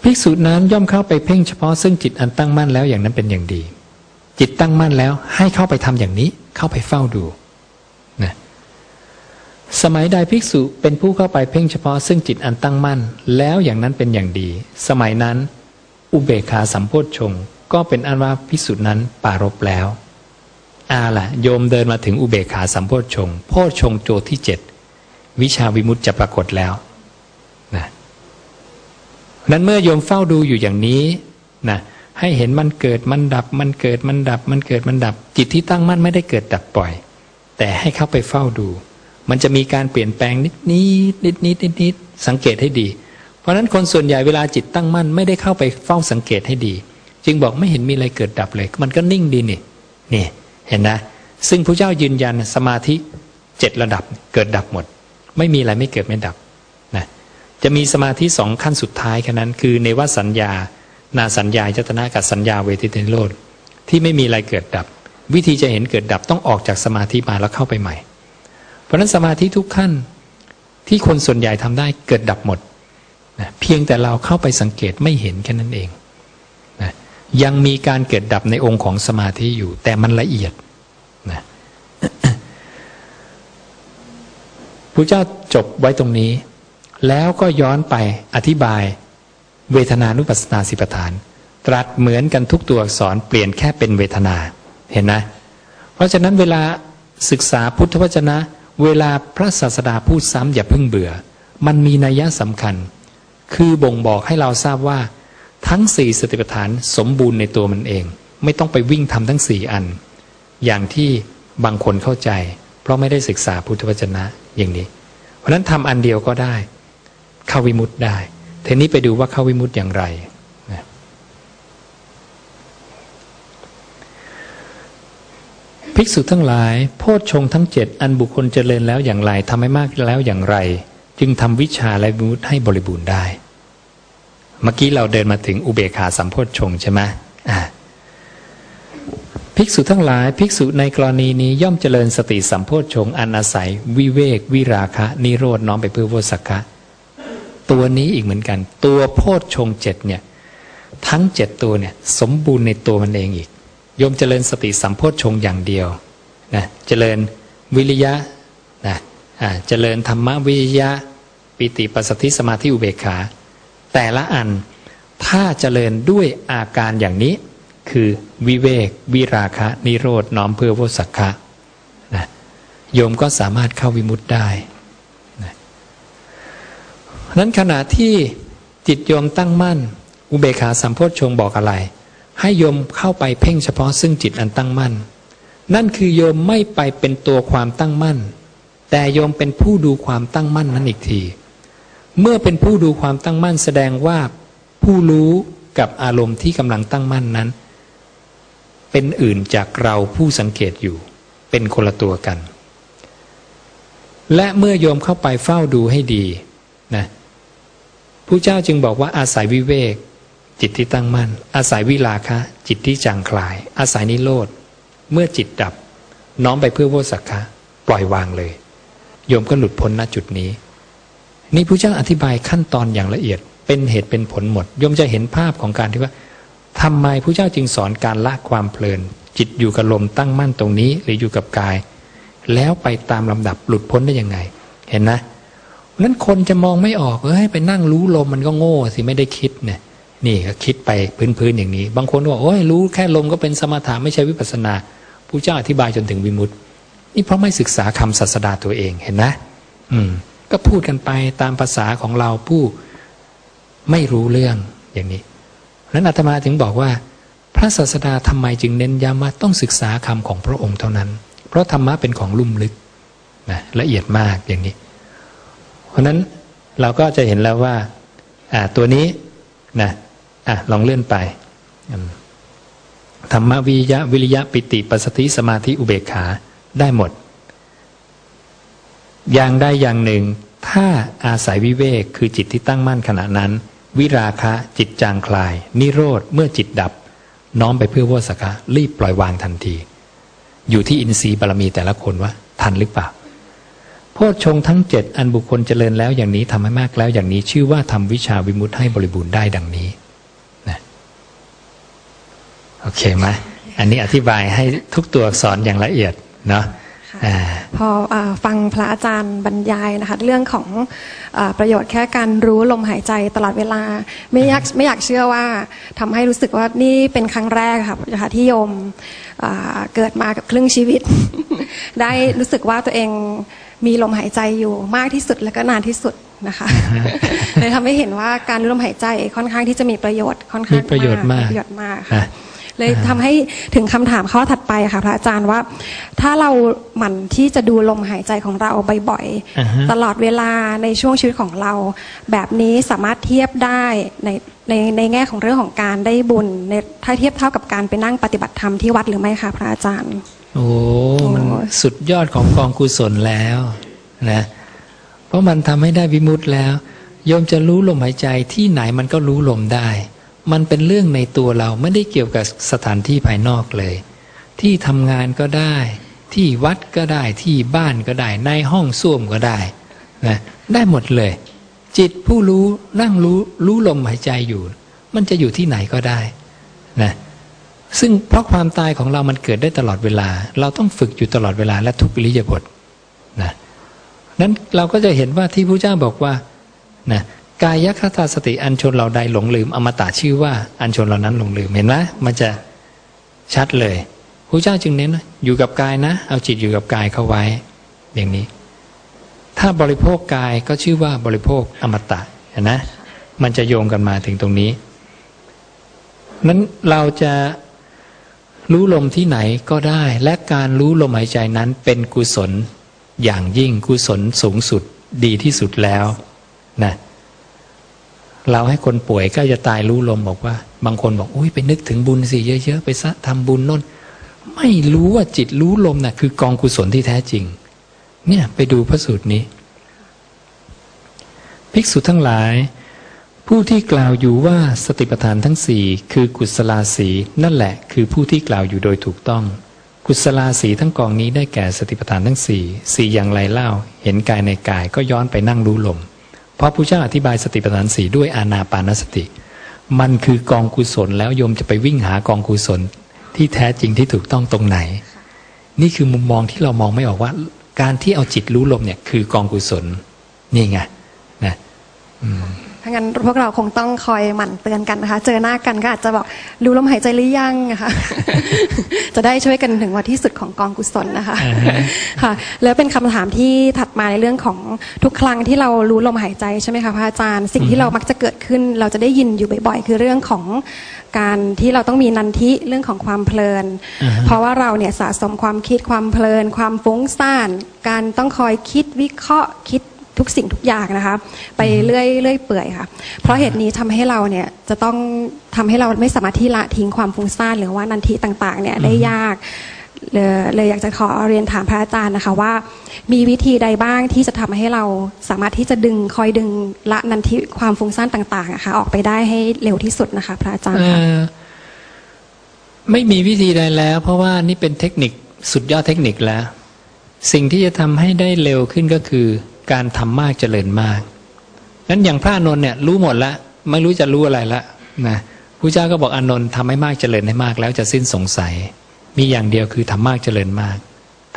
[SPEAKER 1] ภิกษุนั้นย่อมเข้าไปเพ่งเฉพาะซึ่งจิตอันตั้งมั่นแล้วอย่างนั้นเป็นอย่างดี จิตตั้งมั่นแล้วให้เข้าไปทำอย่างนี้เข้าไปเฝ้าดูนะสมัยใดภิกษุเป็นผู้เข้าไปเพ่งเฉพาะซึ่งจิตอันตั้งมั่น แล้วอย่างนั้นเป็นอย่างดี สมัยนั้น อุเบกขาสัมโพชฌงก็เป็นอันว่าภิกษุนั้นปารบแล้ว อาล่ะ โยมเดินมาถึงอุเบกขาสัมโพชฌงโพชฌงโจที่เจ็ดวิชาวิมุตจะปรากฏแล้วนะนั้นเมื่อโยมเฝ้าดูอยู่อย่างนี้นะให้เห็นมันเกิดมันดับ มันเกิดมันดับ มันเกิดมันดับ จิตที่ตั้งมั่นไม่ได้เกิดดับปล่อย แต่ให้เข้าไปเฝ้าดู มันจะมีการเปลี่ยนแปลงนิดนิดนิดนิดนิดนิดสังเกตให้ดี เพราะฉะนั้นคนส่วนใหญ่เวลาจิตตั้งมั่นไม่ได้เข้าไปเฝ้าสังเกตให้ดี จึงบอกไม่เห็นมีอะไรเกิดดับเลย มันก็นิ่งดีนี่นี่ เห็นนะ ซึ่งพระเจ้ายืนยันสมาธิเจ็ดระดับเกิดดับหมด ไม่มีอะไรไม่เกิดไม่ดับนะจะมีสมาธิสองขั้นสุดท้ายแค่นั้น คือในวสัญญา นาสัญญายตนากับสัญญาเวทิตนโรธที่ไม่มีอะไรเกิดดับ วิธีจะเห็นเกิดดับต้องออกจากสมาธิมาแล้วเข้าไปใหม่ เพราะนั้นสมาธิทุกขั้นที่คนส่วนใหญ่ทำได้เกิดดับหมดนะเพียงแต่เราเข้าไปสังเกตไม่เห็นแค่นั้นเอง ยังมีการเกิดดับในองค์ของสมาธิอยู่ แต่มันละเอียดนะพระเจ้าจบไว้ตรงนี้ แล้วก็ย้อนไปอธิบาย เวทนานุปัสสนาสิปทาน ตรัสเหมือนกันทุกตัวอักษรเปลี่ยนแค่เป็นเวทนาเห็นไหมเพราะฉะนั้นเวลาศึกษาพุทธวจนะ เวลาพระศาสดาพูดซ้ำอย่าเพิ่งเบื่อ มันมีนัยสำคัญ คือบ่งบอกให้เราทราบว่า ทั้งสี่สติปัฏฐานสมบูรณ์ในตัวมันเอง ไม่ต้องไปวิ่งทำทั้งสี่อัน อย่างที่บางคนเข้าใจ เพราะไม่ได้ศึกษาพุทธวจนะอย่างนี้ เพราะนั้นทำอันเดียวก็ได้ เข้าวิมุตได้ทีนี้ไปดูว่าเข้าวิมุตติอย่างไรนะภิกษุทั้งหลาย โพชฌงทั้งเจ็ดอันบุคคลเจริญแล้วอย่างไรทำให้มากแล้วอย่างไร จึงทำวิชาและวิมุตติให้บริบูรณ์ได้ เมื่อกี้เราเดินมาถึงอุเบกขาสัมโพชฌงใช่ไหมภิกษุทั้งหลายภิกษุในกรณีนี้ย่อมเจริญสติสัมโพชฌงอันอาศัย วิเวก วิราคะ นิโรดน้อมไปเพื่อโวสักคะตัวนี้อีกเหมือนกัน ตัวโพชฌงเจ็ดเนี่ยทั้งเจ็ดตัวเนี่ยสมบูรณ์ในตัวมันเองอีกโยมเจริญสติสัมโพชฌงอย่างเดียวนะเจริญวิริยะนะอ่าเจริญธรรมวิริยะ ปิติปัสสติสมาธิอุเบกขา แต่ละอันถ้าเจริญด้วยอาการอย่างนี้ คือวิเวก วิราคะ นิโรดน้อมเพื่อโวสักคะนะโยมก็สามารถเข้าวิมุตได้นั้นขณะที่จิตโยมตั้งมั่น อุเบกขาสัมโพชฌงบอกอะไร ให้โยมเข้าไปเพ่งเฉพาะซึ่งจิตอันตั้งมั่น นั่นคือโยมไม่ไปเป็นตัวความตั้งมั่น แต่โยมเป็นผู้ดูความตั้งมั่นนั้นอีกที เมื่อเป็นผู้ดูความตั้งมั่นแสดงว่าผู้รู้กับอารมณ์ที่กำลังตั้งมั่นนั้น เป็นอื่นจากเราผู้สังเกตอยู่เป็นคนละตัวกัน และเมื่อโยมเข้าไปเฝ้าดูให้ดีนะผู้เจ้าจึงบอกว่าอาศัยวิเวก จิตที่ตั้งมั่น อาศัยวิลาคะ จิตที่จางคลาย อาศัยนิโรธ เมื่อจิตดับ น้อมไปเพื่อโวสักคะ ปล่อยวางเลย โยมก็หลุดพ้นณจุดนี้ นี่ผู้เจ้าอธิบายขั้นตอนอย่างละเอียด เป็นเหตุเป็นผลหมดยมจะเห็นภาพของการที่ว่าทำไมผู้เจ้าจึงสอนการละความเพลิน จิตอยู่กับลมตั้งมั่นตรงนี้ หรืออยู่กับกาย แล้วไปตามลำดับหลุดพ้นได้ยังไง เห็นนะนั้นคนจะมองไม่ออกเอ้ยไปนั่งรู้ลมมันก็โง่สิไม่ได้คิดเนี่ยนี่ก็คิดไปพื้นๆอย่างนี้ บางคนบอกโอ้ยรู้แค่ลมก็เป็นสมถะไม่ใช่วิปัสนาผู้เจ้าอธิบายจนถึงวิมุตติ นี่เพราะไม่ศึกษาคำศาสดาตัวเองเห็นนะ อืม ก็พูดกันไปตามภาษาของเราผู้ไม่รู้เรื่องอย่างนี้นั้นอาตมาถึงบอกว่า พระศาสดาทำไมจึงเน้นย้ำว่าต้องศึกษาคำของพระองค์เท่านั้น เพราะธรรมะเป็นของลุ่มลึกนะละเอียดมากอย่างนี้ เพราะนั้นเราก็จะเห็นแล้วว่าตัวนี้นะอะลองเลื่อนไปธรรมวิยะวิริยะปิติปัสสติสมาธิอุเบกขาได้หมด อย่างได้อย่างหนึ่ง ถ้าอาศัยวิเวกคือจิตที่ตั้งมั่นขณะนั้น วิราคะจิตจางคลาย นิโรธเมื่อจิตดับ น้อมไปเพื่อวสกะรีบปล่อยวางทันที อยู่ที่อินทรีย์บารมีแต่ละคนว่า ทันหรือเปล่าพชฌงทั้งเจ็ดอันบุคคลเจริญแล้วอย่างนี้ทำให้มากแล้วอย่างนี้ชื่อว่าทำวิชาวิมุตให้บริบูรณ์ได้ดังนี้นะโอเคไหมอันนี้อธิบายให้ทุกตัวอักษรอย่างละเอียดเนาะ
[SPEAKER 2] พออาฟังพระอาจารย์บรรยายนะคะเรื่องของอาประโยชน์แค่การรู้ลมหายใจตลอดเวลา ไม่อยากไม่อยากเชื่อว่าทำให้รู้สึกว่านี่เป็นครั้งแรกค่ะนะคะที่โยมอ่าเกิดมากับครึ่งชีวิต ได้รู้สึกว่าตัวเองมีลมหายใจอยู่มากที่สุดและก็นานที่สุดนะคะเลยทำให้เห็นว่าการรู้ลมหายใจค่อนข้างที่จะมีประโยชน์ค่อนข้าง
[SPEAKER 1] มีประโยชน์มาก
[SPEAKER 2] ประโยชน์มากค่ะ
[SPEAKER 1] นะ
[SPEAKER 2] เลยทำให้ถึงคำถามข้อถัดไปค่ะพระอาจารย์ว่า ถ้าเราหมั่นที่จะดูลมหายใจของเราบ่อย
[SPEAKER 1] อ่าฮะ
[SPEAKER 2] ๆตลอดเวลาในช่วงชีวิตของเรา แบบนี้สามารถเทียบได้ในในในแง่ของเรื่องของการได้บุญในถ้าเทียบเท่ากับการไปนั่งปฏิบัติธรรมที่วัดหรือไม่คะพระอาจารย์
[SPEAKER 1] โอ้มัน
[SPEAKER 2] โอ้
[SPEAKER 1] สุดยอดของกองกุศลแล้วนะเพราะมันทำให้ได้วิมุตต์แล้วโยมจะรู้ลมหายใจที่ไหนมันก็รู้ลมได้ มันเป็นเรื่องในตัวเราไม่ได้เกี่ยวกับสถานที่ภายนอกเลย ที่ทำงานก็ได้ ที่วัดก็ได้ที่บ้านก็ได้ ในห้องส้วมก็ได้นะได้หมดเลย จิตผู้รู้นั่งรู้รู้ลมหายใจอยู่ มันจะอยู่ที่ไหนก็ได้นะซึ่งเพราะความตายของเรามันเกิดได้ตลอดเวลา เราต้องฝึกอยู่ตลอดเวลาและทุกอิริยาบถนะนั้นเราก็จะเห็นว่าที่พระเจ้าบอกว่านะ กายคตาสติอันชนเราใดหลงลืม อมตะชื่อว่าอันชนเหล่านั้นหลงลืมเห็นไหมมันจะชัดเลยพระเจ้าจึงเน้นอยู่กับกายนะ เอาจิตอยู่กับกายเข้าไว้ อย่างนี้ ถ้าบริโภคกายก็ชื่อว่าบริโภคอมตะเห็นนะมันจะโยงกันมาถึงตรงนี้ นั้นเราจะรู้ลมที่ไหนก็ได้ และการรู้ลมหายใจนั้นเป็นกุศลอย่างยิ่งกุศลสูงสุดดีที่สุดแล้วนะ เราให้คนป่วยก็จะตายรู้ลมบอกว่า บางคนบอกอุ้ยไปนึกถึงบุญสิเยอะๆไปซะทำบุญน่นไม่รู้ว่าจิตรู้ลมนะ่ะ คือกองกุศลที่แท้จริง เนี่ยไปดูพระสูตรนี้ ภิกษุทั้งหลาย ผู้ที่กล่าวอยู่ว่าสติปัฏฐานทั้งสี่คือกุศลาสีนั่นแหละ คือผู้ที่กล่าวอยู่โดยถูกต้อง กุศลาสีทั้งกองนี้ได้แก่สติปัฏฐานทั้งสี่สี่อย่างไรเล่า เห็นกายในกายก็ย้อนไปนั่งรู้ลม เพราะพระเจ้าอธิบายสติปัฏฐานสี่ด้วยอานาปานสติ มันคือกองกุศลแล้วโยมจะไปวิ่งหากองกุศลที่แท้จริงที่ถูกต้องตรงไหน นี่คือมุมมองที่เรามองไม่ออกว่า การที่เอาจิตรู้ลมเนี่ยคือกองกุศลนี่ไงนะ
[SPEAKER 2] ถ้างั้นพวกเราคงต้องคอยหมั่นเตือนกันนะคะ เจอหน้ากันก็อาจจะบอกดูลมหายใจหรือยังนะคะ จะได้ช่วยกันถึงวันที่สุดของกองกุศลนะคะ
[SPEAKER 1] อ่าฮะ
[SPEAKER 2] ค่ะ แล้วเป็นคำถามที่ถัดมาในเรื่องของทุกครั้งที่เรารู้ลมหายใจใช่ไหมคะพระอาจารย์ สิ่งที่เรามักจะเกิดขึ้น เราจะได้ยินอยู่บ่อยๆ คือเรื่องของการที่เราต้องมีนันทิเรื่องของความเพลิน
[SPEAKER 1] อ่าฮะ
[SPEAKER 2] เพราะว่าเราเนี่ยสะสมความคิดความเพลิน ความฟุ้งซ่าน การต้องคอยคิดวิเคราะห์คิด ทุกสิ่งทุกอย่างนะคะ ไปเรื่อยเรื่อยเปื่อยค่ะ เพราะเหตุนี้ทำให้เราเนี่ยจะต้องทำให้เราไม่สามารถที่ละทิ้งความฟุ้งซ่านหรือว่านันทิต่างๆเนี่ยได้ยากเลยเลยอยากจะขอเรียนถามพระอาจารย์นะคะว่า มีวิธีใดบ้างที่จะทำให้เราสามารถที่จะดึงคอยดึงละนันทิความฟุ้งซ่านต่างๆนะคะออกไปได้ให้เร็วที่สุดนะคะ พระอาจารย์
[SPEAKER 1] เอ่
[SPEAKER 2] ค่ะ
[SPEAKER 1] อไม่มีวิธีใดแล้ว เพราะว่านี่เป็นเทคนิคสุดยอดเทคนิคแล้ว สิ่งที่จะทำให้ได้เร็วขึ้นก็คือ การทำมากเจริญมากนั้นอย่างพระอนนท์เนี่ยรู้หมดละไม่รู้จะรู้อะไรละนะพระเจ้าก็บอกอนนท์ทำให้มากเจริญให้มาก แล้วจะสิ้นสงสัย มีอย่างเดียวคือทำมากเจริญมาก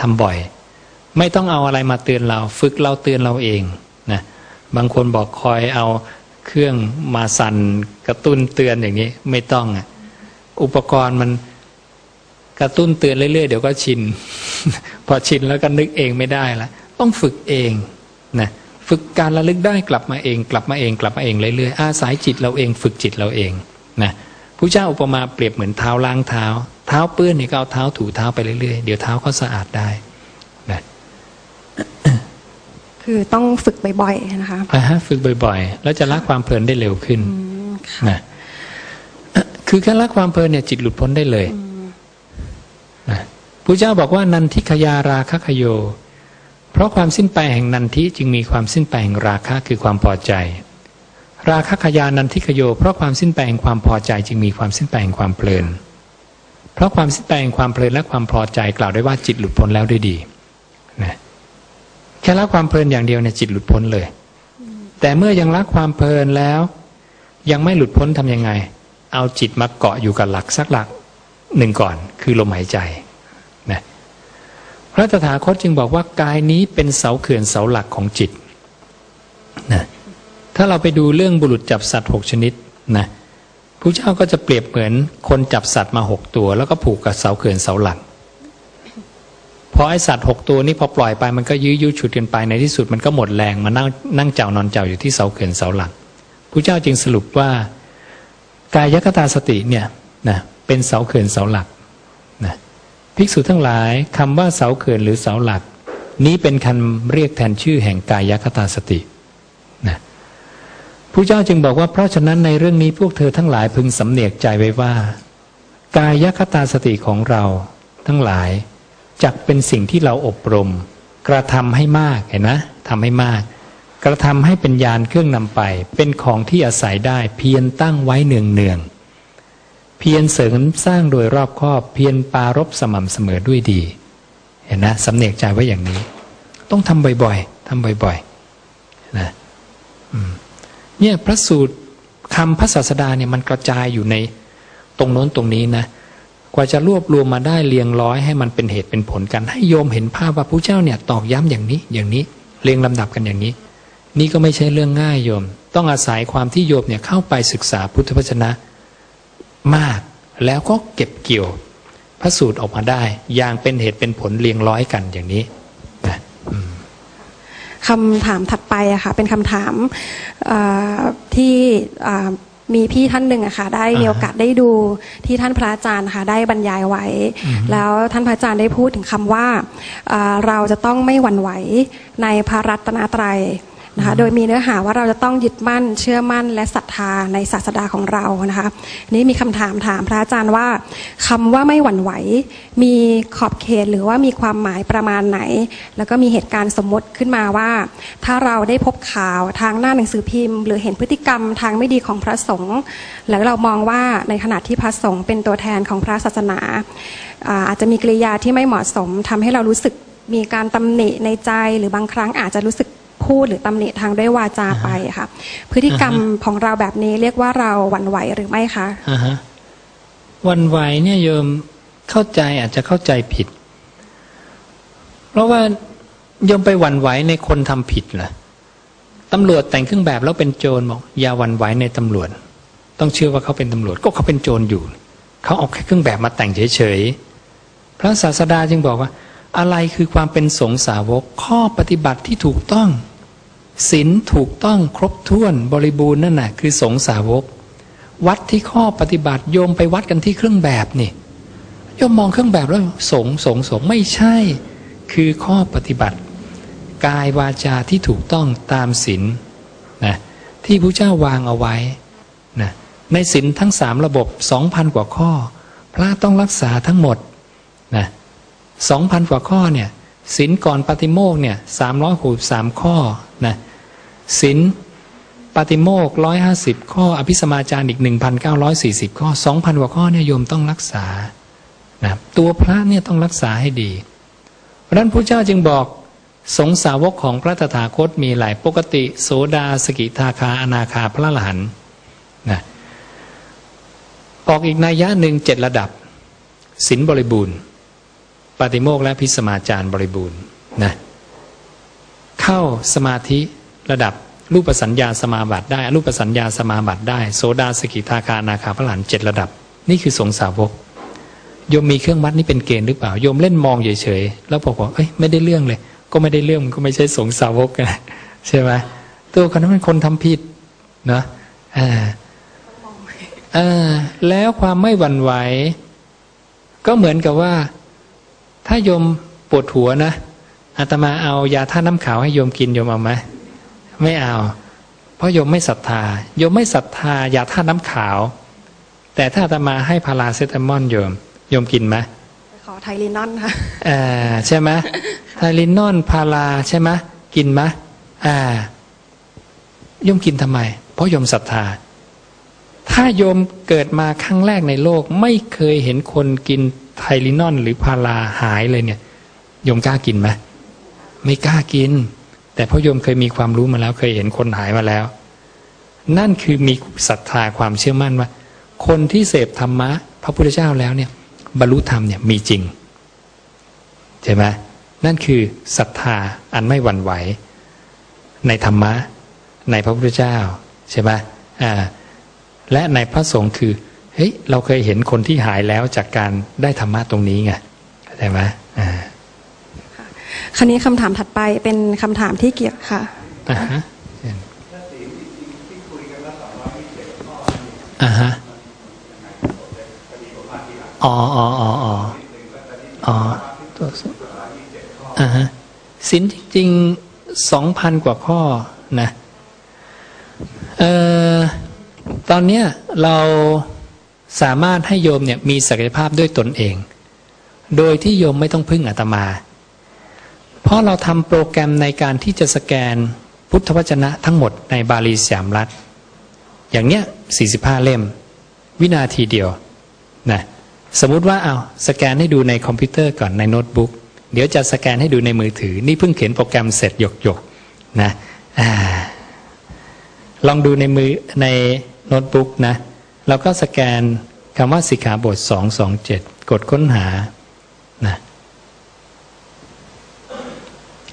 [SPEAKER 1] ทำบ่อย ไม่ต้องเอาอะไรมาเตือนเรา ฝึกเราเตือนเราเองนะบางคนบอกคอยเอาเครื่องมาสั่นกระตุ้นเตือนอย่างนี้ไม่ต้องอะอุปกรณ์มันกระตุ้นเตือนเรื่อยๆเดี๋ยวก็ชิน พอชินแล้วก็นึกเองไม่ได้ละต้องฝึกเอง นะฝึกการระลึกได้กลับมาเอง กลับมาเองกลับมาเองเรื่อยๆอาศัยจิตเราเอง ฝึกจิตเราเองนะผู้เจ้าอุปมาเปรียบเหมือนเท้าล้างเท้า เท้าเปื้อนนี่ก็เอาเท้าถูเท้าไปเรื่อยๆเดี๋ยวเท้าก็สะอาดได้นะ
[SPEAKER 2] คือต้องฝึกบ่อยๆนะคะ
[SPEAKER 1] อ่าฮะฝึกบ่อยๆ แล้วจะละความเพลินได้เร็วขึ้น
[SPEAKER 2] อืมค่ะ
[SPEAKER 1] นะเอ่อคือแค่ละความเพลินเนี่ยจิตหลุดพ้นได้เลยนะพระเจ้าบอกว่านันทิขยาราคะขโย เพราะความสิ้นไปแห่งนันทิจึงมีความสิ้นไปแห่งราคะคือความพอใจ ราคะขยานันทิขโย เพราะความสิ้นไปแห่งความพอใจจึงมีความสิ้นไปแห่งความเพลิน เพราะความสิ้นไปแห่งความเพลินและความพอใจกล่าวได้ว่าจิตหลุดพ้นแล้วด้วยดีนะแค่ละความเพลินอย่างเดียวเนี่ยจิตหลุดพ้นเลย แต่เมื่อยังละความเพลินแล้ว ยังไม่หลุดพ้นทำยังไง เอาจิตมาเกาะอยู่กับหลักสักหลักหนึ่งก่อน คือลมหายใจ พระตถาคตจึงบอกว่ากายนี้เป็นเสาเขื่อนเสาหลักของจิตนะถ้าเราไปดูเรื่องบุรุษจับสัตว์หกชนิดนะพระเจ้าก็จะเปรียบเหมือนคนจับสัตว์มาหกตัว แล้วก็ผูกกับเสาเขื่อนเสาหลักพอไอสัตว์หกตัวนี้พอปล่อยไปมันก็ยื้อยุดฉุดกันไปในที่สุดมันก็หมดแรงมานั่งนั่งเจ้านอนเจ้าอยู่ที่เสาเขื่อนเสาหลักพระเจ้าจึงสรุปว่ากายคตาสติเนี่ยนะเป็นเสาเขื่อนเสาหลัก ภิกษุทั้งหลายคำว่าเสาเขื่อนหรือเสาหลัก นี้เป็นคำเรียกแทนชื่อแห่งกายคตาสตินะพระเจ้าจึงบอกว่าเพราะฉะนั้นในเรื่องนี้พวกเธอทั้งหลายพึงสำเนียกใจไว้ว่า กายคตาสติของเรา ทั้งหลายจักเป็นสิ่งที่เราอบรม กระทำให้มากเห็นนะทำให้มาก กระทำให้เป็นยานเครื่องนำไป เป็นของที่อาศัยได้เพียรตั้งไว้เนืองเนือง เพียรเสริมสร้างโดยรอบครอบ เพียรปารบสม่ำเสมอด้วยดี เห็นนะสำเนียกใจไว้อย่างนี้ ต้องทำบ่อยๆทำบ่อยๆนะเนี่ยพระสูตรคำพระศาสดาเนี่ยมันกระจายอยู่ในตรงโน้นตรงนี้นะกว่าจะรวบรวมมาได้เรียงร้อยให้มันเป็นเหตุเป็นผลกัน ให้โยมเห็นภาพว่าพระเจ้าเนี่ยตอกย้ำอย่างนี้อย่างนี้เรียงลำดับกันอย่างนี้ นี่ก็ไม่ใช่เรื่องง่ายโยม ต้องอาศัยความที่โยมเนี่ยเข้าไปศึกษาพุทธวจนะ มากแล้วก็เก็บเกี่ยวพระสูตรออกมาได้ อย่างเป็นเหตุเป็นผลเรียงร้อยกันอย่างนี้นะ
[SPEAKER 2] คำถามถัดไปอะค่ะเป็นคำถามที่มีพี่ท่านหนึ่งอะค่ะได้มีโอกาสได้ดูที่ท่านพระอาจารย์ค่ะได้บรรยายไว้ แล้วท่านพระอาจารย์ได้พูดถึงคำว่าเราจะต้องไม่หวั่นไหวในพระรัตนตรัย นะคะโดยมีเนื้อหาว่าเราจะต้องยึดมั่น เชื่อมั่น และศรัทธาในศาสดาของเรานะคะนี้มีคำถามถามพระอาจารย์ว่าคำว่าไม่หวั่นไหว มีขอบเขตหรือว่ามีความหมายประมาณไหน แล้วก็มีเหตุการณ์สมมติขึ้นมาว่า ถ้าเราได้พบข่าวทางหน้าหนังสือพิมพ์ หรือเห็นพฤติกรรมทางไม่ดีของพระสงฆ์แล้วเรามองว่าในขณะที่พระสงฆ์เป็นตัวแทนของพระศาสนาอาจจะมีกริยาที่ไม่เหมาะสมทำให้เรารู้สึกมีการตำหนิในใจหรือบางครั้งอาจจะรู้สึก พูดหรือตำหนิทางด้วยวาจาไปค่ะ พฤติกรรมของเราแบบนี้เรียกว่าเราหวั่นไหวหรือไม่คะ
[SPEAKER 1] วันไหวเนี่ยโยมเข้าใจอาจจะเข้าใจผิด เพราะว่าโยมไปหวั่นไหวในคนทำผิดเหรอตำรวจแต่งเครื่องแบบแล้วเป็นโจรบอกอย่าหวั่นไหวในตำรวจ ต้องเชื่อว่าเขาเป็นตำรวจก็เขาเป็นโจรอยู่ เขาเอาแค่เครื่องแบบมาแต่งเฉยๆพระศาสดาจึงบอกว่า อะไรคือความเป็นสงสาวกข้อปฏิบัติที่ถูกต้อง ศีลถูกต้องครบถ้วนบริบูรณ์นั่นน่ะคือสงสาวก วัดที่ข้อปฏิบัติโยมไปวัดกันที่เครื่องแบบนี่โยมมองเครื่องแบบแล้วสงสงสงไม่ใช่ คือข้อปฏิบัติ กายวาจาที่ถูกต้องตามศีลนะที่พระเจ้าวางเอาไว้นะในศีลทั้งสามระบบสองพันกว่าข้อ พระต้องรักษาทั้งหมดนะสองพันกว่าข้อเนี่ยศีลก่อนปฏิโมกเนี่ยสามร้อยหกสามข้อนะ ศีลปฏิโมกร้อยห้าสิบข้อ อภิสมาจารอีกหนึ่งพันเก้าร้อยสี่สิบข้อสองพันกว่าข้อเนี่ยโยมต้องรักษานะตัวพระเนี่ยต้องรักษาให้ดี เพราะนั้นพระเจ้าจึงบอกสงสาวกของพระตถาคตมีหลายปกติ โสดาสกิทาคาอนาคาพระหละหันนะออกอีกนัยยะหนึ่งเจ็ดระดับศีลบริบูรณ์ ปฏิโมกและพิสมาจารบริบูรณ์นะเข้าสมาธิ ระดับรูปสัญญาสมาบัติได้รูปสัญญาสมาบัติได้ โสดาสกิทาคานาคาพระหลานเจ็ดระดับ นี่คือสงสาวกโยมมีเครื่องวัดนี่เป็นเกณฑ์หรือเปล่าโยมเล่นมองเฉยๆแล้วบอกว่าเอ้ยไม่ได้เรื่องเลย ก็ไม่ได้เรื่องมันก็ไม่ใช่สงสาวกนะใช่ไหมตัวคนนั้นเป็นคนทำผิดนะอ่าอ่าแล้วความไม่หวั่นไหวก็เหมือนกับว่า ถ้าโยมปวดหัวนะอาตมาเอายาท่าน้ำขาวให้โยมกินโยมเอาไหม ไม่เอา เพราะโยมไม่ศรัทธาโยมไม่ศรัทธายาท่าน้ำขาว แต่ถ้าอาตมาให้พาราเซตามอลโยมโยมกินไหม
[SPEAKER 2] ขอไทลินอนค่ะ
[SPEAKER 1] อ่าใช่ไหมไทลินอนพาราใช่ไหมกินไหมอ่าโยมกินทำไม เพราะโยมศรัทธา ถ้าโยมเกิดมาครั้งแรกในโลก ไม่เคยเห็นคนกินไทลินอนหรือพาราหายเลยเนี่ยโยมกล้ากินไหมไม่กล้ากิน แต่พ่อโยมเคยมีความรู้มาแล้ว เคยเห็นคนหายมาแล้ว นั่นคือมีศรัทธาความเชื่อมั่นว่า คนที่เสพธรรมะ พระพุทธเจ้าแล้วเนี่ย บรรลุธรรมเนี่ยมีจริงใช่ไหมนั่นคือศรัทธาอันไม่หวั่นไหว ในธรรมะ ในพระพุทธเจ้าใช่ไหมอ่าและในพระสงฆ์คือเฮ้ยเราเคยเห็นคนที่หายแล้วจากการได้ธรรมะตรงนี้ไงเข้าใจไหมอ่า
[SPEAKER 2] คราวนี้คำถามถัดไปเป็นคำถามที่เกี่ยวค่ะ
[SPEAKER 1] อ่าฮะเช่นอ่าฮะอ๋ออ๋ออ๋ออ๋ออ๋อตัวสอ่าฮะสินจริงๆสองพันกว่าข้อนะเอ่อตอนเนี้ยเราสามารถให้โยมเนี่ยมีศักยภาพด้วยตนเอง โดยที่โยมไม่ต้องพึ่งอาตมา เพราะเราทำโปรแกรมในการที่จะสแกนพุทธวจนะทั้งหมดในบาลีสยามรัฐ อย่างเนี้ย 45 เล่ม วินาทีเดียวนะสมมุติว่าเอาสแกนให้ดูในคอมพิวเตอร์ก่อนในโน้ตบุ๊กเดี๋ยวจะสแกนให้ดูในมือถือ นี่เพิ่งเขียนโปรแกรมเสร็จหยกหยกนะอลองดูในมือในโน้ตบุ๊กนะเราก็สแกนคำว่าสิกขาบท 227 กดค้นหานะ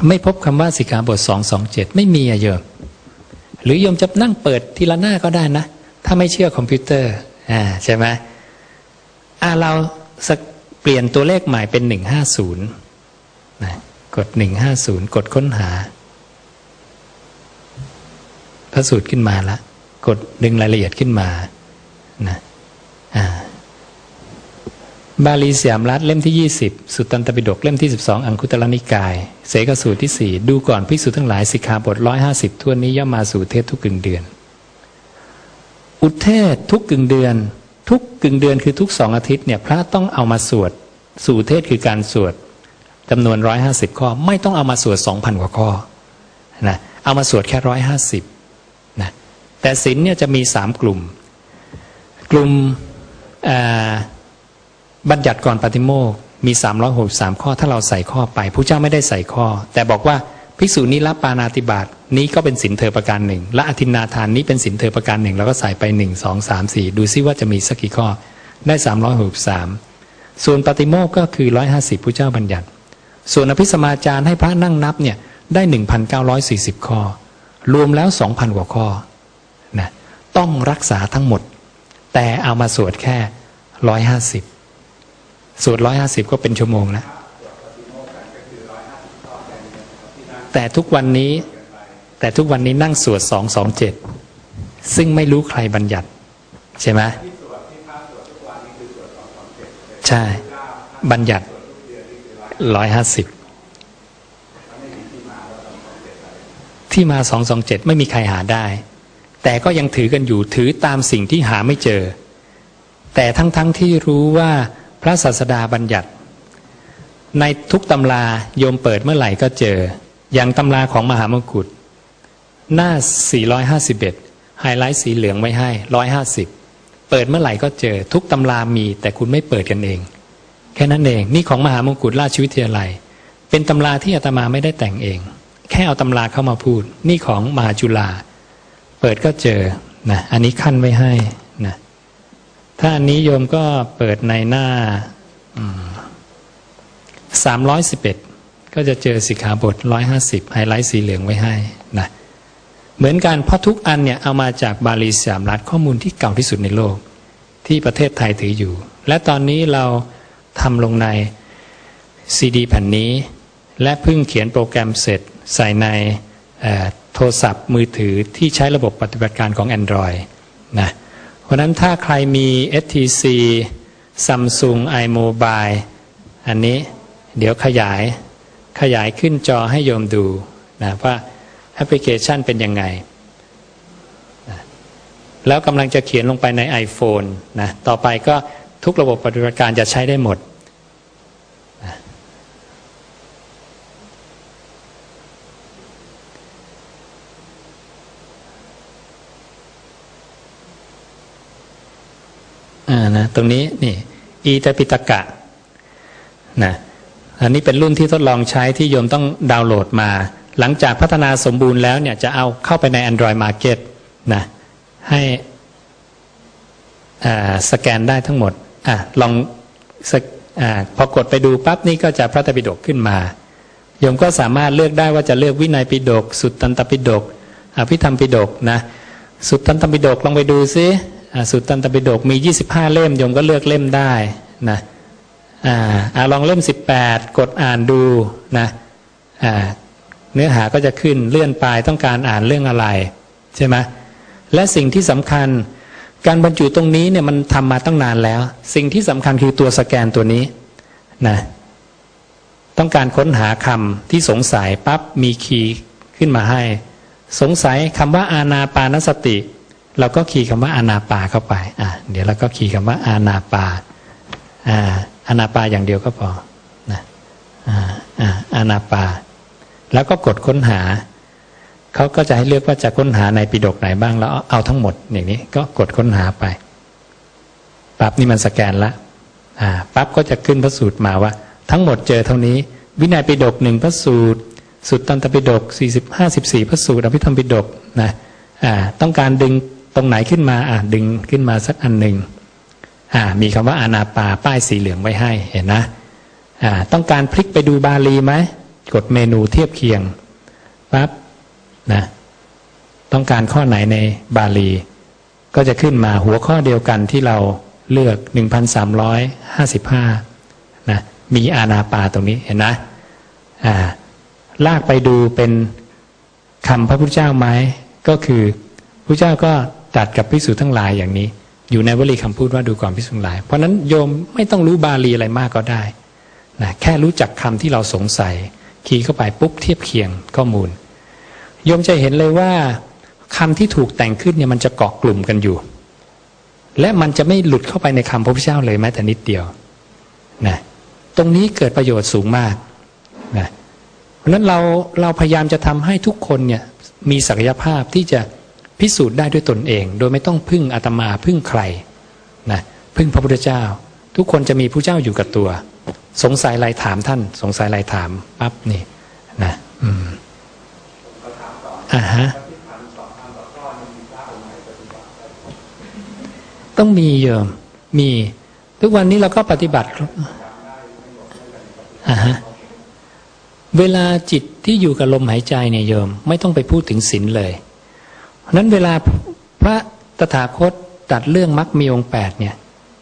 [SPEAKER 1] ไม่พบคำว่าสิกขาบท227ไม่มีอะโยมหรือโยมจะนั่งเปิดทีละหน้าก็ได้นะ ถ้าไม่เชื่อคอมพิวเตอร์อ่าใช่ไหมอ่าเราสักเปลี่ยนตัวเลขใหม่เป็น150นะกด150กดค้นหา พระสูตรขึ้นมาละ กดดึงรายละเอียดขึ้นมานะอ่า บาลีสยามรัฐเล่มที่ 20 สุตตันตปิฎกเล่มที่ 12 อังคุตรนิกาย เสกสูตรที่ 4 ดูก่อนภิกษุทั้งหลายสิกขาบท 150ทั่วนนี้ย่อมมาสู่เทศทุกกึ่งเดือน อุเทศทุกกึ่งเดือน ทุกกึ่งเดือนคือทุกสองอาทิตย์เนี่ยพระต้องเอามาสวด สู่เทศคือการสวดจำนวน 150 ข้อ ไม่ต้องเอามาสวด 2,000 กว่าข้อนะเอามาสวดแค่ 150นะแต่ศีลเนี่ยจะมี 3 กลุ่ม กลุ่มอ่า บัญญัติก่อนปฏิโมกมี 363 ข้อถ้าเราใส่ข้อไปผู้เจ้าไม่ได้ใส่ข้อ แต่บอกว่าภิกษุนี้ละปานาติบาตนี้ก็เป็นสินเธอประการหนึ่งละอธินนาทานนี้เป็นสินเธอประการหนึ่งแล้วก็ใส่ไป1 2 3 4ดูซิว่าจะมีสักกี่ข้อได้363ส่วนปฏิโมกก็คือ150ผู้เจ้าบัญญัติ ส่วนอภิสมาจารให้พระนั่งนับเนี่ยได้1,940ข้อ รวมแล้ว2,000กว่าข้อนะต้องรักษาทั้งหมด แต่เอามาสวดแค่150ส สวดร้อยห้าสิบก็เป็นชั่วโมงแล้วแต่ทุกวันนี้ แต่ทุกวันนี้นั่งสวดสองสองเจ็ดซึ่งไม่รู้ใครบัญญัติ ใช่ไหมใช่ บัญญัติร้อยห้าสิบที่มาสองสองเจ็ดไม่มีใครหาได้ แต่ก็ยังถือกันอยู่ถือตามสิ่งที่หาไม่เจอ แต่ทั้งๆทที่รู้ว่า พระศาสดาบัญญัติ ในทุกตำราโยมเปิดเมื่อไหร่ก็เจอ อย่างตำราของมหามกุฎหน้า 451 ไฮไลท์สีเหลืองไว้ให้ 150 เปิดเมื่อไหร่ก็เจอ ทุกตำรามีแต่คุณไม่เปิดกันเอง แค่นั้นเอง นี่ของมหามงกุฎราชวิทยาลัย เป็นตำราที่อาตมาไม่ได้แต่งเอง แค่เอาตำราเข้ามาพูด นี่ของมหาจุฬาเปิดก็เจอนะอันนี้ขั้นไว้ให้ ถ้าอันนี้โยมก็เปิดในหน้าสามร้อยสิบเอ็ดก็จะเจอสิกขาบทร้อยห้าสิบไฮไลท์สีเหลืองไว้ให้นะเหมือนกันเพราะทุกอันเนี่ยเอามาจากบาลีสามรัฐข้อมูลที่เก่าที่สุดในโลก ที่ประเทศไทยถืออยู่ และตอนนี้เราทำลงในซีดีแผ่นนี้ และเพิ่งเขียนโปรแกรมเสร็จใส่ในโทรศัพท์มือถือที่ใช้ระบบปฏิบัติการของ Android นะ เพราะนั้นถ้าใครมี STC Samsung iMobile อันนี้เดี๋ยวขยายขยายขึ้นจอให้โยมดูนะว่าแอปพลิเคชันเป็นยังไงนะแล้วกำลังจะเขียนลงไปใน iPhone นะต่อไปก็ทุกระบบปฏิบัติการจะใช้ได้หมดนะอ่านะ ตรงนี้นี่อีตปิตกะนะอันนี้เป็นรุ่นที่ทดลองใช้ที่โยมต้องดาวน์โหลดมา หลังจากพัฒนาสมบูรณ์แล้วเนี่ยจะเอาเข้าไปใน Android Market นะให้สแกนได้ทั้งหมดอะลองอพอกดไปดูปั๊บนี่ก็จะพระตปิฎกขึ้นมาโยมก็สามารถเลือกได้ว่าจะเลือกวินัยปิฎกสุตตันตปิฎกอภิธรรมปิฎกนะสุตตันตปิฎกลองไปดูซิ สุตตันตปิฎกมี 25 เล่มโยมก็เลือกเล่มได้นะอ่าอ่าลองเล่ม 18 กดอ่านดูนะอ่าเนื้อหาก็จะขึ้นเลื่อนไปต้องการอ่านเรื่องอะไรใช่ไหมและสิ่งที่สำคัญการบรรจุตรงนี้เนี่ยมันทำมาตั้งนานแล้ว สิ่งที่สำคัญคือตัวสแกนตัวนี้นะต้องการค้นหาคำที่สงสัยปั๊บมีคีย์ขึ้นมาให้ สงสัยคำว่าอาณาปานสติ เราก็คีย์คำว่าอาณาปาเข้าไปอะเดี๋ยวเราก็คีย์คำว่าอาณาปาอ่าอาณาปาอย่างเดียวก็พอนะอ่าอ่าอาณาปา แล้วก็กดค้นหาเขาก็จะให้เลือกว่าจะค้นหาในปิฎกไหนบ้างแล้วเอาทั้งหมดอย่างนี้ก็กดค้นหาไปปั๊บนี่มันสแกนละอ่าปั๊บก็จะขึ้นพระสูตรมาว่า ทั้งหมดเจอเท่านี้ วินัยปิฎกหนึ่งพระสูตร สุตตันตปิฎกสี่สิบห้าสิบสี่พระสูตรอภิธรรมปิฎกนะอ่าต้องการดึง ตรงไหนขึ้นมาอ่าดึงขึ้นมาสักอันหนึ่งอ่ามีคำว่าอานาปาป้ายสีเหลืองไว้ให้เห็นนะอ่าต้องการพลิกไปดูบาลีไหมกดเมนูเทียบเคียงปั๊บนะต้องการข้อไหนในบาลี ก็จะขึ้นมาหัวข้อเดียวกันที่เราเลือก 1,355นะมีอาณาปาตรงนี้เห็นนะอ่าลากไปดูเป็นคำพระพุทธเจ้าไหมก็คือพระเจ้าก็ ตรัสกับพิสูจทั้งหลายอย่างนี้ อยู่ในวลีคำพูดว่าดูก่อนพิสูจทั้งหลาย เพราะฉะนั้นโยมไม่ต้องรู้บาลีอะไรมากก็ได้นะแค่รู้จักคำที่เราสงสัย คีย์เข้าไปปุ๊บเทียบเคียงข้อมูลโยมจะเห็นเลยว่าคำที่ถูกแต่งขึ้นเนี่ยมันจะเกาะกลุ่มกันอยู่ และมันจะไม่หลุดเข้าไปในคำพระพุทธเจ้าเลยแม้แต่นิดเดียวนะตรงนี้เกิดประโยชน์สูงมากนะเพราะนั้นเราเราพยายามจะทำให้ทุกคนเนี่ยมีศักยภาพที่จะ พิสูจน์ได้ด้วยตนเอง โดยไม่ต้องพึ่งอาตมาพึ่งใครนะพึ่งพระพุทธเจ้า ทุกคนจะมีผู้เจ้าอยู่กับตัว สงสัยอะไรถามท่าน สงสัยอะไรถามปั๊บนี่นะอืมอ่าฮะต้องมีโยอมมีทุกวันนี้เราก็ปฏิบัติอ่าฮะเวลาจิตที่อยู่กับลมหายใจเนี่ยโยม ไม่ต้องไปพูดถึงศีลเลย นั้นเวลาพระตถาคตตัดเรื่องมรรคมีองค์แปดเนี่ย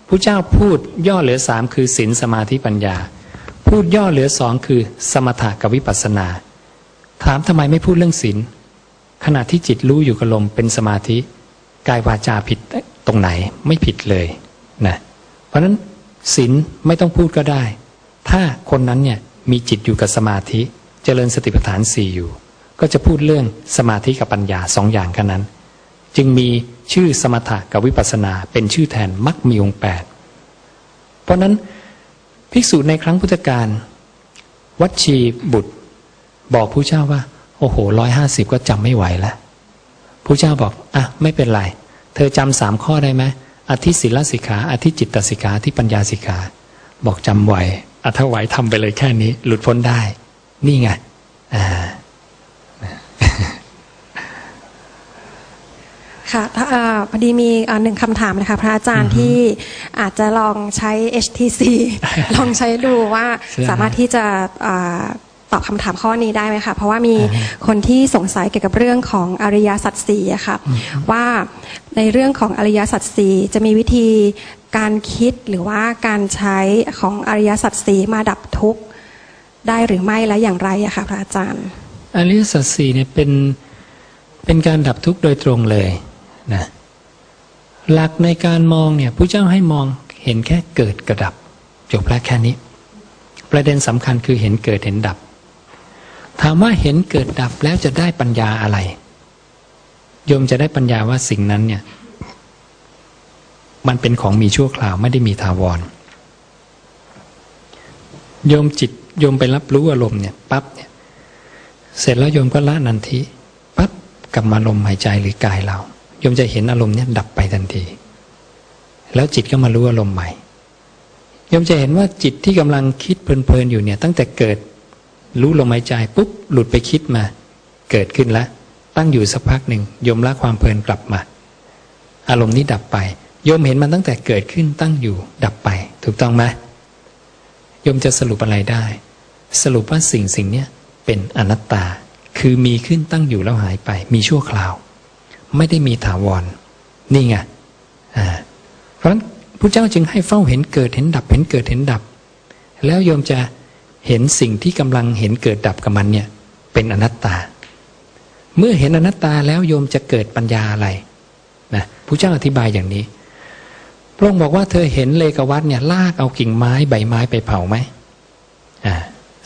[SPEAKER 1] ผู้เจ้าพูดย่อเหลือสามคือศีลสมาธิปัญญา พูดย่อเหลือสองคือ สมถะกับวิปัสสนา ถามทำไมไม่พูดเรื่องศีลขณะที่จิตรู้อยู่กับลมเป็นสมาธิกายวาจาผิดตรงไหนไม่ผิดเลยนะเพราะฉะนั้นศีลไม่ต้องพูดก็ได้ ถ้าคนนั้นเนี่ยมีจิตอยู่กับสมาธิเจริญสติปัฏฐานสี่อยู่ ก็จะพูดเรื่องสมาธิกับปัญญาสองอย่างกันนั้น จึงมีชื่อสมถะกับวิปัสสนาเป็นชื่อแทนมักมีองแปดเพราะนั้นภิกษุในครั้งพุทธกาลวัดชีบุตร บอกผู้เจ้าว่า โอ้โหร้อยห้าสิบก็จำไม่ไหวแล้วผู้เจ้าบอกอะไม่เป็นไร เธอจำสามข้อได้ไหมอธิศิลสิกขาอธิจิตตสิกขาอธิปัญญาสิกขาบอกจำไหวอะถ้าไหวทำไปเลยแค่นี้ หลุดพ้นได้ นี่ไงอ่า
[SPEAKER 2] ค่ะถ้าอ่าพอดีมีอ่าหนึ่งคำถามนะคะ พระอาจารย์ที่อาจจะลองใช้ HTC ลองใช้ดูว่า
[SPEAKER 1] ใช่
[SPEAKER 2] สามารถที่จะอ่าตอบคำถามข้อนี้ได้ไหมคะเพราะว่ามีคนที่สงสัยเกี่ยวกับเรื่องของอริยสัจสี่อะค่ะว่าในเรื่องของอริยสัจสี่จะมีวิธีการคิดหรือว่าการใช้ของอริยสัจสี่มาดับทุกข์ได้หรือไม่และอย่างไรอะค่ะพระอาจารย์
[SPEAKER 1] อริยสัจสี่เนี่ยเป็นเป็นการดับทุกข์โดยตรงเลย นะหลักในการมองเนี่ยผู้เจ้าให้มองเห็นแค่เกิดกระดับ จบแล้วแค่นี้ ประเด็นสำคัญคือเห็นเกิดเห็นดับ ถามว่าเห็นเกิดดับแล้วจะได้ปัญญาอะไรโยมจะได้ปัญญาว่าสิ่งนั้นเนี่ย มันเป็นของมีชั่วคราวไม่ได้มีถาวรโยมจิตโยมไปรับรู้อารมณ์เนี่ยปั๊บเนี่ย เสร็จแล้วโยมก็ละนันทีปั๊บกลับมาลมหายใจหรือกายเรา ยมจะเห็นอารมณ์เนี่ยดับไปทันที แล้วจิตก็มารู้อารมณ์ใหม่โยมจะเห็นว่าจิตที่กำลังคิดเพลินๆอยู่เนี่ย ตั้งแต่เกิดรู้ลมหายใจปุ๊บหลุดไปคิดมา เกิดขึ้นแล้วตั้งอยู่สักพักหนึ่งโยมละความเพลินกลับมา อารมณ์นี้ดับไปโยมเห็นมันตั้งแต่เกิดขึ้นตั้งอยู่ดับไป ถูกต้องไหมโยมจะสรุปอะไรได้ สรุปว่าสิ่งสิ่งนี้เป็นอนัตตา คือมีขึ้นตั้งอยู่แล้วหายไป มีชั่วคราว ไม่ได้มีถาวร นี่ไงเพราะฉะนั้นพระเจ้าจึงให้เฝ้าเห็นเกิดเห็นดับ เห็นเกิดเห็นดับ แล้วโยมจะเห็นสิ่งที่กำลังเห็นเกิดดับกับมันเนี่ย เป็นอนัตตา เมื่อเห็นอนัตตาแล้วโยมจะเกิดปัญญาอะไรนะพระเจ้าอธิบายอย่างนี้พระองค์บอกว่าเธอเห็นเลกวัตเนี่ยลากเอากิ่งไม้ใบไม้ไปเผาไหมอ่า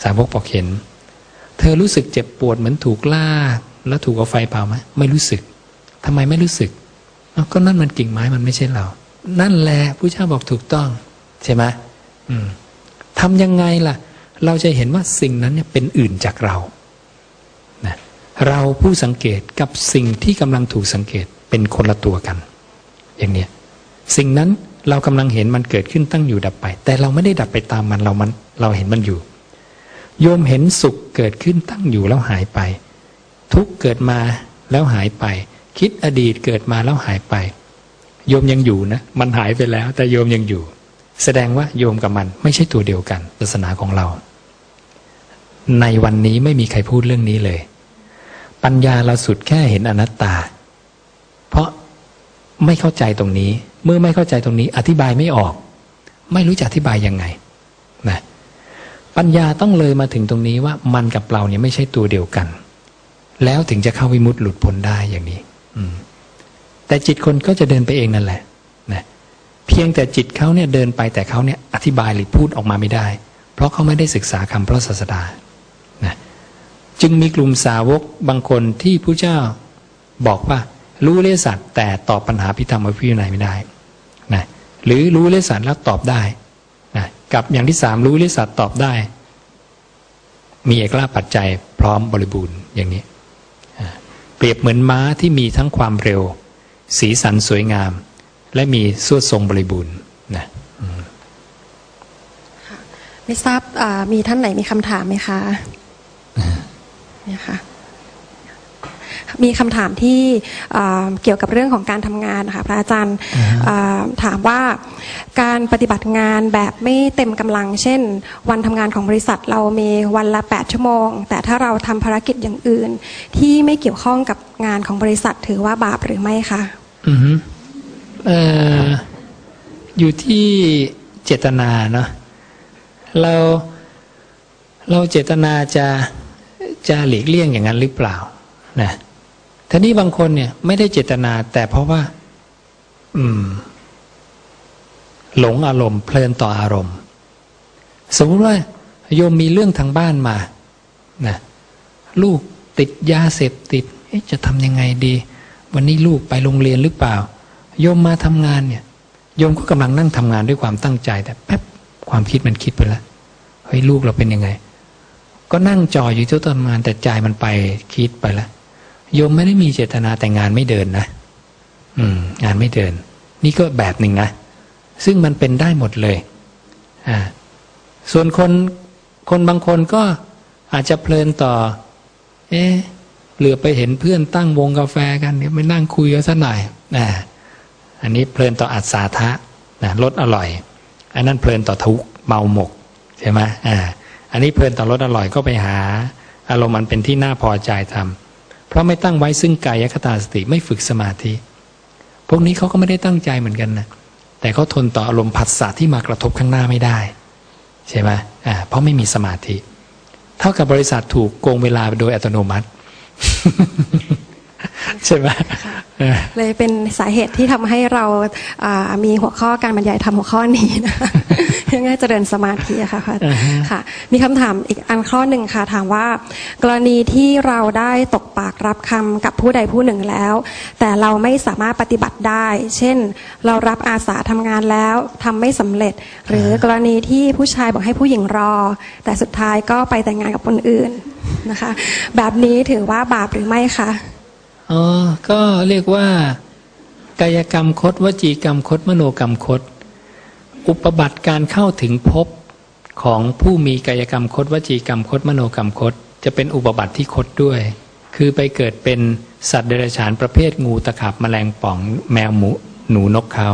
[SPEAKER 1] สาวกบอกเห็น เธอรู้สึกเจ็บปวดเหมือนถูกลาก แล้วถูกเอาไฟเผาไหมไม่รู้สึก ทำไมไม่รู้สึกเอาก็นั่นมันกิ่งไม้มันไม่ใช่เรา นั่นแหละพระเจ้าบอกถูกต้อง ใช่ไหมอืมทำยังไงล่ะ เราจะเห็นว่าสิ่งนั้นเนี่ยเป็นอื่นจากเรานะเราผู้สังเกตกับสิ่งที่กำลังถูกสังเกตเป็นคนละตัวกัน อย่างเนี้ยสิ่งนั้นเรากำลังเห็นมันเกิดขึ้นตั้งอยู่ดับไป แต่เราไม่ได้ดับไปตามมันเรามันเราเห็นมันอยู่ โยมเห็นสุขเกิดขึ้นตั้งอยู่แล้วหายไป ทุกเกิดมาแล้วหายไป คิดอดีตเกิดมาแล้วหายไป โยมยังอยู่นะ มันหายไปแล้ว แต่โยมยังอยู่ แสดงว่าโยมกับมันไม่ใช่ตัวเดียวกันศาสนาของเรา ในวันนี้ไม่มีใครพูดเรื่องนี้เลย ปัญญาเราสุดแค่เห็นอนัตตา เพราะไม่เข้าใจตรงนี้ เมื่อไม่เข้าใจตรงนี้ อธิบายไม่ออก ไม่รู้จะอธิบายยังไงนะปัญญาต้องเลยมาถึงตรงนี้ว่ามันกับเราเนี่ยไม่ใช่ตัวเดียวกัน แล้วถึงจะเข้าวิมุตติหลุดพ้นได้อย่างนี้ แต่จิตคนก็จะเดินไปเองนั่นแหละนะเพียงแต่จิตเขาเนี่ยเดินไปแต่เขาเนี่ยอธิบายหรือพูดออกมาไม่ได้ เพราะเขาไม่ได้ศึกษาคำพระศาสดานะจึงมีกลุ่มสาวกบางคนที่พระเจ้าบอกว่า รู้เลสัตแต่ตอบปัญหาพิธรรมวินัยไม่ได้นะหรือรู้เลสัตแล้วตอบได้นะกับอย่างที่สามรู้เลสัตตอบได้ มีเอกราปัจจัยพร้อมบริบูรณ์อย่างนี้ เปรียบเหมือนม้าที่มีทั้งความเร็ว สีสันสวยงาม และมีสวดทรงบริบูรณ์นะ
[SPEAKER 2] ไม่ทราบอ่ามีท่านไหนมีคำถามไหมคะเนี่ยค่ะ มีคำถามที่อ่าเกี่ยวกับเรื่องของการทำงานนะคะพระอาจารย์อ่าถามว่าการปฏิบัติงานแบบไม่เต็มกำลัง เช่น วันทำงานของบริษัทเรามีวันละ 8 ชั่วโมง แต่ถ้าเราทำภารกิจอย่างอื่น ที่ไม่เกี่ยวข้องกับงานของบริษัทถือว่าบาปหรือไม่คะ
[SPEAKER 1] อือฮึเอ่ออยู่ที่เจตนาเนาะเราเราเจตนาจะจะหลีกเลี่ยงอย่างนั้นหรือเปล่านะ ทีนี้บางคนเนี่ย ไม่ได้เจตนา แต่เพราะว่า อืม หลงอารมณ์ เพลินต่ออารมณ์ สมมติว่าโยมมีเรื่องทางบ้านมานะลูกติดยาเสพติดจะทำยังไงดี วันนี้ลูกไปโรงเรียนหรือเปล่า โยมมาทำงานเนี่ย โยมก็กำลังนั่งทำงานด้วยความตั้งใจ แต่แป๊บความคิดมันคิดไปแล้วเฮ้ยลูกเราเป็นยังไง ก็นั่งจออยู่ที่ต้นงานแต่ใจมันไปคิดไปแล้ว โยมไม่ได้มีเจตนาแต่งานไม่เดินนะอืม งานไม่เดิน นี่ก็แบบหนึ่งนะซึ่งมันเป็นได้หมดเลย อ่า ส่วนคนคนบางคนก็อาจจะเพลินต่อ เอ๊ะเหลือไปเห็นเพื่อนตั้งวงกาแฟกันเนี่ยไม่นั่งคุยกันสักหน่อยนะอันนี้เพลินต่ออัศาทะนะรสอร่อย อันนั้นเพลินต่อทุกเมาหมกใช่ไหมอ่า อันนี้เพลินต่อรสอร่อยก็ไปหา อารมณ์มันเป็นที่น่าพอใจทำ เพราะไม่ตั้งไว้ซึ่งกายคตาสติไม่ฝึกสมาธิ พวกนี้เขาก็ไม่ได้ตั้งใจเหมือนกันนะแต่เขาทนต่ออารมณ์ผัสสะที่มากระทบข้างหน้าไม่ได้ ใช่ไหมอ่าเพราะไม่มีสมาธิ เท่ากับบริษัทถูกโกงเวลาโดยอัตโนมัติ ใช่ไหมเออ
[SPEAKER 2] เลยเป็นสาเหตุที่ทำให้เราอ่ามีหัวข้อการบรรยายทำหัวข้อนี้นะคะเพื่อง่ายเจริญสมาธิอะค่ะค่ะ
[SPEAKER 1] อ่าฮะ
[SPEAKER 2] ค่ะ มีคำถามอีกอันข้อหนึ่งค่ะ ถามว่า กรณีที่เราได้ตกปากรับคำกับผู้ใดผู้หนึ่งแล้ว แต่เราไม่สามารถปฏิบัติได้ เช่น เรารับอาสาทำงานแล้วทำไม่สำเร็จ หรือกรณีที่ผู้ชายบอกให้ผู้หญิงรอ แต่สุดท้ายก็ไปแต่งงานกับคนอื่นนะคะ แบบนี้ถือว่าบาปหรือไม่คะ
[SPEAKER 1] อ๋อ ก็เรียกว่า กายกรรมคดวจีกรรมคดมโนกรรมคดอุปบัติการเข้าถึงภพของผู้มีกายกรรมคดวจีกรรมคดมโนกรรมคดจะเป็นอุปบัติที่คดด้วย คือไปเกิดเป็นสัตว์เดรัจฉานประเภทงูตะขาบแมลงป่องแมวหมูหนูนกเขา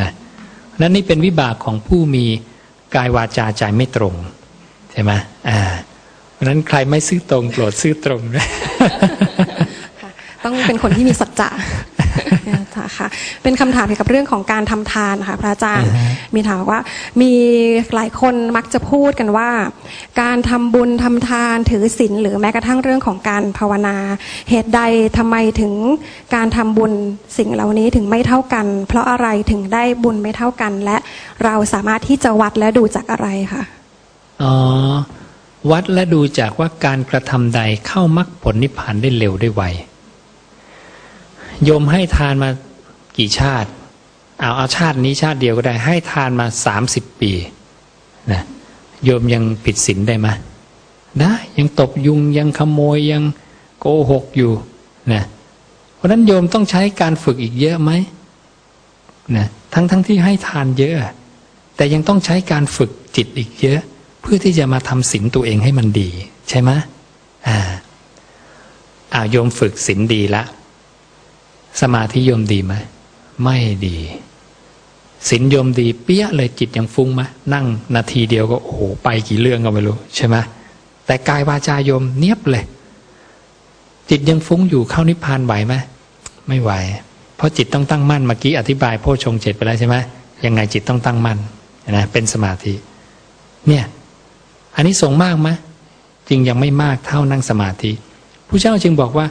[SPEAKER 1] นะนั่นนี่เป็นวิบากของผู้มีกายวาจาใจไม่ตรงใช่ไหมอ่าเพราะฉะนั้นใครไม่ซื่อตรงโปรดซื่อตรงนะ
[SPEAKER 2] ต้องเป็นคนที่มีสัจจะค่ะเป็นคำถามเกี่ยวกับเรื่องของการทำทานค่ะพระอาจารย์
[SPEAKER 1] อ่าฮะ
[SPEAKER 2] มีถามว่า มีหลายคนมักจะพูดกันว่า การทำบุญทำทานถือศีลหรือแม้กระทั่งเรื่องของการภาวนา เหตุใดทำไมถึงการทำบุญสิ่งเหล่านี้ถึงไม่เท่ากัน เพราะอะไรถึงได้บุญไม่เท่ากัน และเราสามารถที่จะวัดและดูจากอะไรคะ
[SPEAKER 1] อ๋อวัดและดูจากว่าการกระทำใดเข้ามรรคผลนิพพานได้เร็วได้ไว โยมให้ทานมากี่ชาติ เอาเอาชาตินี้ชาติเดียวก็ได้ ให้ทานมาสามสิบปีนะโยมยังผิดศีลได้ไหมได้ยังตบยุงยังขโมยยังโกหกอยู่นะเพราะนั้นโยมต้องใช้การฝึกอีกเยอะไหมนะทั้งทั้งที่ให้ทานเยอะ แต่ยังต้องใช้การฝึกจิตอีกเยอะ เพื่อที่จะมาทำศีลตัวเองให้มันดี ใช่ไหมอ่าอ่าโยมฝึกศีลดีละ สมาธิโยมดีไหมไม่ดีศีลโยมดีเปี้ยเลยจิตยังฟุ้งไหมนั่งนาทีเดียวก็โอ้โหไปกี่เรื่องก็ไม่รู้ใช่ไหมแต่กายวาจาโยมเนียบเลย จิตยังฟุ้งอยู่เข้านิพพานไหวไหมไม่ไหว เพราะจิตต้องตั้งมั่นเมื่อกี้อธิบายโพชฌงเจ็ดไปแล้วใช่ไหมยังไงจิตต้องตั้งมั่นนะเป็นสมาธิ เนี่ย อันนี้ส่งมากไหมจริงยังไม่มากเท่านั่งสมาธิผู้เจ้าจึงบอกว่า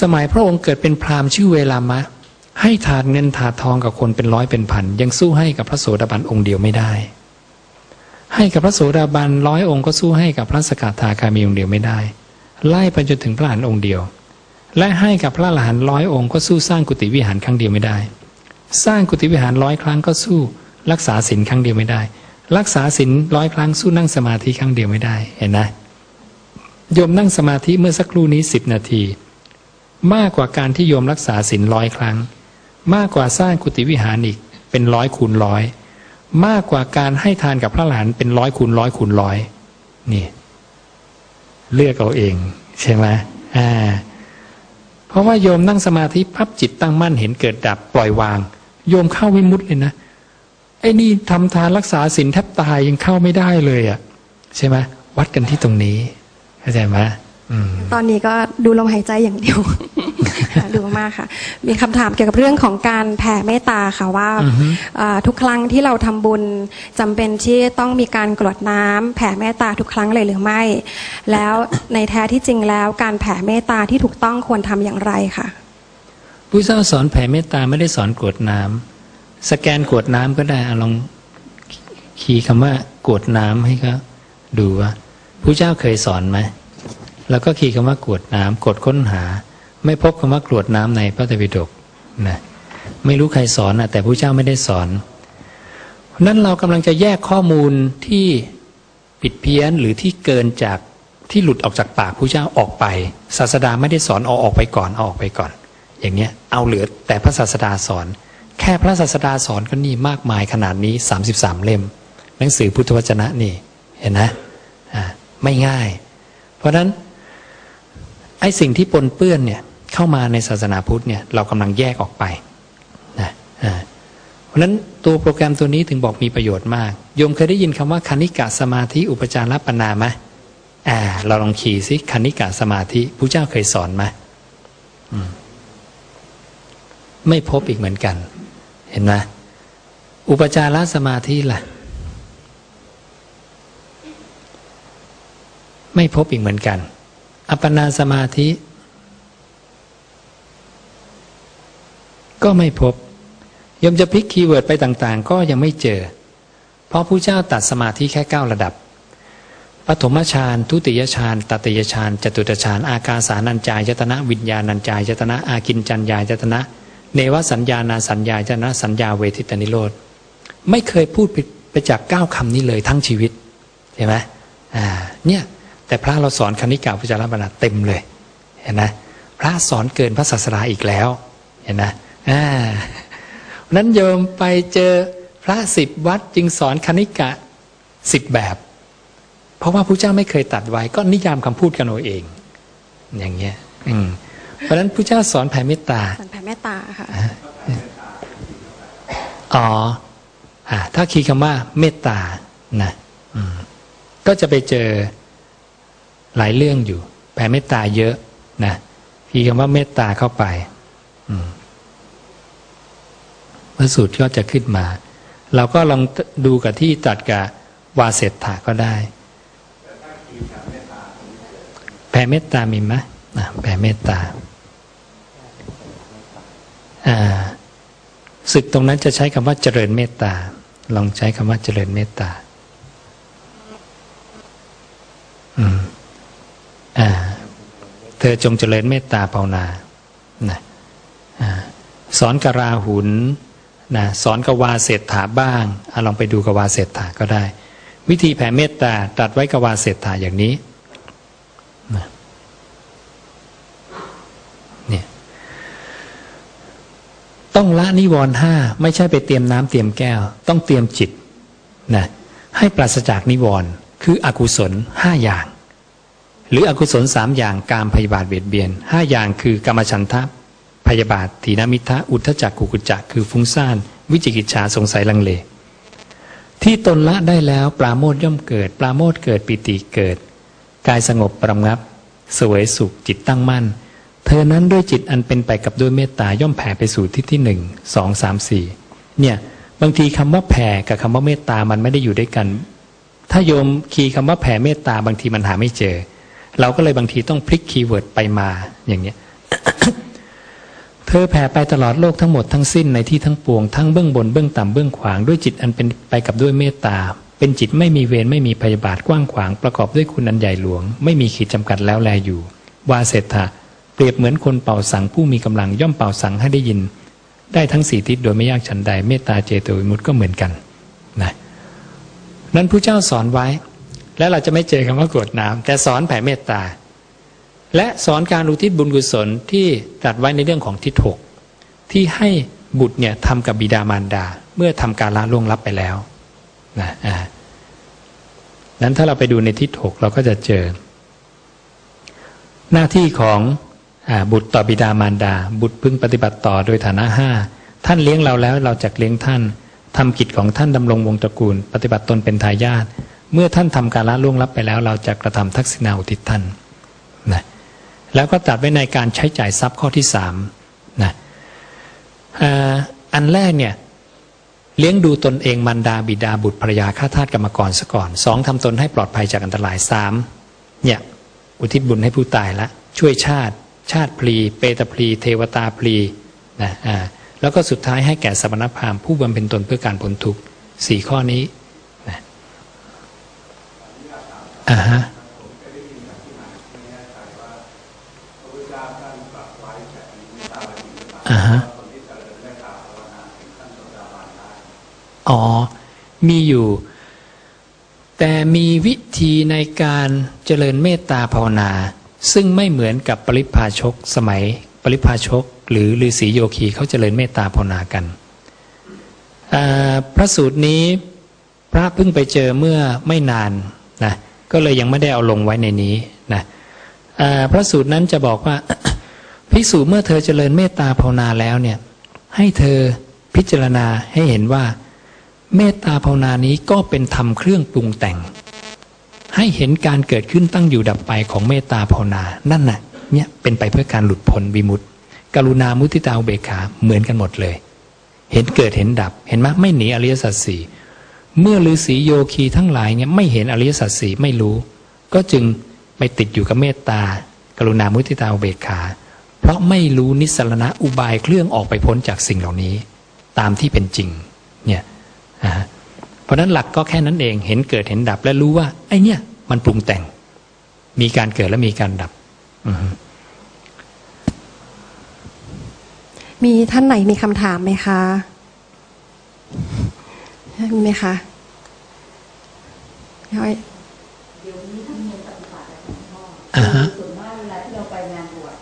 [SPEAKER 1] สมัยพระองค์เกิดเป็นพราหมณ์ชื่อเวลามะ ให้ทานเงินถาทองกับคนเป็นร้อยเป็นพันยังสู้ให้กับพระโสดาบันองค์เดียวไม่ได้ ให้กับพระโสดาบันร้อยองค์ก็สู้ให้กับพระสกทาคามีองค์เดียวไม่ได้ ไล่ไปจนถึงพระอรหันต์องค์เดียว และให้กับพระอรหันต์ร้อยองค์ก็สู้สร้างกุฏิวิหารครั้งเดียวไม่ได้ สร้างกุฏิวิหารร้อยครั้งก็สู้ รักษาศีลครั้งเดียวไม่ได้ รักษาศีลร้อยครั้งสู้นั่งสมาธิครั้งเดียวไม่ได้เห็นไหมโยมนั่งสมาธิเมื่อสักครู่นี้สิบนาที มากกว่าการที่โยมรักษาศีลร้อยครั้ง มากกว่าสร้างกุฏิวิหารอีกเป็นร้อยคูณร้อยมากกว่าการให้ทานกับพระหลานเป็นร้อยคูณร้อยคูณร้อยนี่เลือกเอาเองใช่ไหมอ่าเพราะว่าโยมนั่งสมาธิพับจิตตั้งมั่นเห็นเกิดดับปล่อยวาง โยมเข้าวิมุตติเลยนะไอ้นี่ทำทานรักษาศีลแทบตายยังเข้าไม่ได้เลยอะ่ะ ใช่ไหมวัดกันที่ตรงนี้เข้าใจไหม
[SPEAKER 2] ตอนนี้ก็ดูลมหายใจอย่างเดียวค่ะดูมากค่ะ มีคำถามเกี่ยวกับเรื่องของการแผ่เมตตาค่ะว่า
[SPEAKER 1] อือฮึ
[SPEAKER 2] เอ่อทุกครั้งที่เราทำบุญจำเป็นที่ต้องมีการกรวดน้ำแผ่เมตตาทุกครั้งเลยหรือไม่ แล้วในแท้ที่จริงแล้วการแผ่เมตตาที่ถูกต้องควรทำอย่างไรค่ะ
[SPEAKER 1] ผู้เจ้าสอนแผ่เมตตาไม่ได้สอนกรวดน้ำสแกนกรวดน้ำก็ได้อะลองคีย์คำว่ากรวดน้ำให้ก็ดูว่าผู้เจ้าเคยสอนไหม แล้วก็คีย์คำว่ากรวดน้ำกดค้นหา ไม่พบคำว่ากรวดน้ำในพระไตรปิฎกนะไม่รู้ใครสอนนะแต่ผู้เจ้าไม่ได้สอนนั้นเรากำลังจะแยกข้อมูลที่ผิดเพี้ยนหรือที่เกินจากที่หลุดออกจากปากผู้เจ้าออกไป ศาสดาไม่ได้สอนเอาออกไปก่อนเอาออกไปก่อน อย่างเนี้ยเอาเหลือแต่พระศาสดาสอน แค่พระศาสดาสอนก็นี่มากมายขนาดนี้ 33 เล่ม หนังสือพุทธวจนะนี่เห็นนะอ่าไม่ง่าย เพราะฉะนั้น อ้สิ่งที่ปนเปื้อนเนี่ยเข้ามาในศาสนาพุทธเนี่ยเรากำลังแยกออกไปนะเพราะนั้นตัวโปรแกรมตัวนี้ถึงบอกมีประโยชน์มากโยมเคยได้ยินคำว่าคณิกะสมาธิอุปจารปนาไหมอ่า เราลองขี่สิคณิกะสมาธิผู้เจ้าเคยสอนไหมไม่พบอีกเหมือนกัน เห็นไหมอุปจารสมาธิล่ะ ไม่พบอีกเหมือนกัน อัปปนาสมาธิ ก็ไม่พบโยมจะพลิก keyword ไปต่างๆ ก็ยังไม่เจอ เพราะพุทธเจ้าตัดสมาธิแค่เก้าระดับปฐมฌานทุติยฌานตติยฌานจตุตฌาน อากาสานัญจายตนะวิญญาณัญจายตนะอากินจัญญายตนะ เนวสัญญานาสัญญายตนะสัญญาเวทิตานิโรธไม่เคยพูดผิดไปจากเก้าคำนี้เลยทั้งชีวิตเห็นไหมอ่าเนี่ย แต่พระเราสอนคณิกาพุจารบรรณาเต็มเลย เห็นไหมพระสอนเกินพระศาสดาอีกแล้ว เห็นไหมอ่านั้นโยมไปเจอพระสิบวัดจึงสอนคณิกะสิบแบบ เพราะว่าพระเจ้าไม่เคยตัดไว้ ก็นิยามคำพูดกันเอาเอง อย่างเงี้ย อืมเพราะฉะนั้นพระเจ้าสอนแผ่เมตตา
[SPEAKER 2] สันแผ่เมตตาค่ะ
[SPEAKER 1] อ๋ออ่าถ้าคีย์คำว่าเมตตานะอืมก็จะไปเจอ หลายเรื่องอยู่ แผ่เมตตาเยอะนะพีคำว่าเมตตาเข้าไปอืมพระสูตรก็จะขึ้นมา เราก็ลองดูกับที่ตัดกับวาเสตถาก็ได้ แผ่เมตตามีไหมแผ่เมตตาอ่าศึกตรงนั้นจะใช้คำว่าเจริญเมตตา ลองใช้คำว่าเจริญเมตตา อืม เธอจงเจริญเมตตาภาวนานะสอนกราหุนนะสอนกวาเศรษฐาบ้างอลองไปดูกวาเศรษฐาก็ได้ วิธีแผ่เมตตาตัดไว้กวาเศรษฐาอย่างนี้นะเนี่ยต้องละนิวรณ์ห้าไม่ใช่ไปเตรียมน้ำเตรียมแก้ว ต้องเตรียมจิตนะให้ปราศจากนิวรณ์คืออกุศลห้าอย่าง หรืออกุศลสามอย่างการพยาบาทเบียดเบียนห้าอย่างคือกรรมชันทะพยาบาทถีนมิทะอุทธจักกุกุจักคือฟุ้งซ่าน วิจิกิจฉาสงสัยลังเล ที่ตนละได้แล้วปราโมทย่อมเกิด ปราโมทเกิดปิติเกิด กายสงบประงับเสวยสุขจิตตั้งมั่น เธอนั้นด้วยจิตอันเป็นไปกับด้วยเมตตาย่อมแผ่ไปสู่ทิศที่หนึ่งสองสามสี่เนี่ยบางทีคำว่าแผ่กับคำว่าเมตตามันไม่ได้อยู่ด้วยกัน ถ้าโยม key คำว่าแผ่เมตตาบางทีมันหาไม่เจอ เราก็เลยบางทีต้องพลิก keyword ไปมาอย่างเนี้ยเธอแผ่ไปตลอดโลกทั้งหมดทั้งสิ้นในที่ทั้งปวงทั้งเบื้องบนเบื้องต่ำเบื้องขวางด้วยจิตอันเป็นไปกับด้วยเมตตา เป็นจิตไม่มีเวรไม่มีพยาบาทกว้างขวางประกอบด้วยคุณอันใหญ่หลวง ไม่มีขีดจำกัดแล้วแลอยู่ วาเสถะเปรียบเหมือนคนเป่าสังผู้มีกำลังย่อมเป่าสังให้ได้ยิน ได้ทั้งสี่ทิศโดยไม่ยากฉันใดเมตตาเจโตวิมุตต์ก็เหมือนกันนะนั้นผู้เจ้าสอนไว้ และเราจะไม่เจอคำว่ากรวดน้ำแต่สอนแผ่เมตตา และสอนการอุทิศบุญกุศลที่ตรัสไว้ในเรื่องของทิศหกที่ให้บุตรเนี่ยทำกับบิดามารดา เมื่อทำการละล่วงลับไปแล้วนะอ่านั้นถ้าเราไปดูในทิศหกเราก็จะเจอ หน้าที่ของอบุตรต่อบิดามารดา บุตรพึงปฏิบัติต่อโดยฐานะห้าท่านเลี้ยงเราแล้วเราจะเลี้ยงท่านทำกิจของท่านดำรงวงตระกูล ปฏิบัติตนเป็นทายาท เมื่อท่านทำการละล่วงลับไปแล้ว เราจะกระทำทักษิณาอุทิศท่านนะแล้วก็ตัดไว้ในการใช้จ่ายทรัพย์ข้อที่สามนะอันแรกเนี่ยเลี้ยงดูตนเองมารดาบิดาบุตรภรรยาข้าทาสกรรมกรซะก่อนสองทำตนให้ปลอดภัยจากอันตรายสามเนี่ยอุทิศบุญให้ผู้ตายละ ช่วยชาติ ชาติพลี เปตพลี เทวตาพลีนะอ่าแล้วก็สุดท้ายให้แก่สมณพราหมณ์ผู้บำเพ็ญตนเพื่อการพ้นทุกข์สี่ข้อนี้นะ อ่าฮะอ่าฮะอ๋อ มีอยู่ แต่มีวิธีในการเจริญเมตตาภาวนา ซึ่งไม่เหมือนกับปริพาชกสมัย ปริพาชก หรือฤาษีโยคีเขาเจริญเมตตาภาวนากัน พระสูตรนี้พระเพิ่งไปเจอเมื่อไม่นานนะ ก็เลยยังไม่ได้เอาลงไว้ในนี้นะพระสูตรนั้นจะบอกว่าภิกษุเมื่อเธอเจริญเมตตาภาวนาแล้วเนี่ย ให้เธอพิจารณาให้เห็นว่า เมตตาภาวนานี้ก็เป็นธรรมเครื่องปรุงแต่ง ให้เห็นการเกิดขึ้นตั้งอยู่ดับไปของเมตตาภาวนานั่นน่ะเนี่ยเป็นไปเพื่อการหลุดพ้นวิมุตติกรุณามุทิตาอุเบกขาเหมือนกันหมดเลย เห็นเกิดเห็นดับ เห็นไหมไม่หนีอริยสัจสี่ เมื่อฤาษีโยคีทั้งหลายเนี่ยไม่เห็นอริยสัจสี่ไม่รู้ ก็จึงไปติดอยู่กับเมตตา กรุณามุทิตาอุเบกขา เพราะไม่รู้นิสรณะอุบายเครื่องออกไปพ้นจากสิ่งเหล่านี้ ตามที่เป็นจริงเนี่ยเพราะนั้นหลักก็แค่นั้นเองเห็นเกิดเห็นดับและรู้ว่า ไอเนี่ย มันปรุงแต่ง มีการเกิดและมีการดับ
[SPEAKER 2] มีท่านไหนมีคำถามไหมคะ มีไหมคะพี่อ้อย
[SPEAKER 3] เดี๋ยวนี้ทำเนียมปฏิบัติแบบของพ่อ
[SPEAKER 1] อ่าฮะ
[SPEAKER 3] ส่วนมากเวลาที่เราไปงานบวช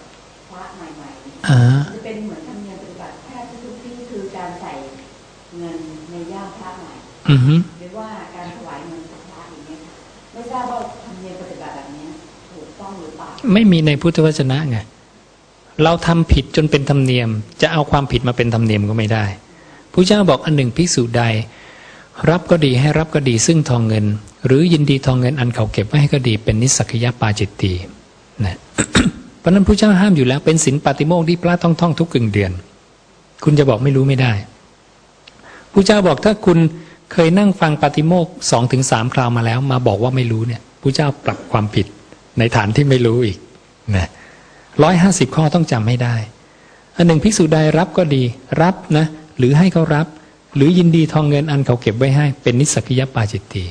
[SPEAKER 3] พระใหม่ๆเนี่ย
[SPEAKER 1] อ่าฮะ
[SPEAKER 3] จะเป็นเหมือนธรรมเนียมปฏิบัติแทบทุกที่คือการใส่เงินในย่ามพระใหม่
[SPEAKER 1] อือฮึ
[SPEAKER 3] หรือว่าการถวายเงินกับพระอย่างเงี้ยค่ะไม่ทราบว่าธรรมเนียมปฏิบัติแบบเนี้ยถูกต้องหรือเปล่า
[SPEAKER 1] ไม่มีในพุทธวจนะไงเราทำผิดจนเป็นธรรมเนียม จะเอาความผิดมาเป็นธรรมเนียมก็ไม่ได้พระเจ้าบอกอันหนึ่งภิกษุใด รับก็ดีให้รับก็ดีซึ่งทองเงิน หรือยินดีทองเงินอันเขาเก็บไว้ให้ก็ดีเป็นนิสกิยปาจิตตีนะเพราะนั้นพระเจ้าห้ามอยู่แล้วเป็นศีลปาติโมกที่พระต้องท่องทุกกึ่งเดือน คุณจะบอกไม่รู้ไม่ได้พระเจ้าบอกถ้าคุณเคยนั่งฟังปาติโมกสองถึงสามคราวมาแล้ว มาบอกว่าไม่รู้เนี่ยพระเจ้าปรับความผิดในฐานที่ไม่รู้อีกนะร้อยห้าสิบข้อต้องจำให้ได้ อันหนึ่งภิกษุใดรับก็ดีรับนะหรือให้เขารับ หรือยินดีทองเงินอันเขาเก็บไว้ให้เป็นนิสกิยปาจิตตี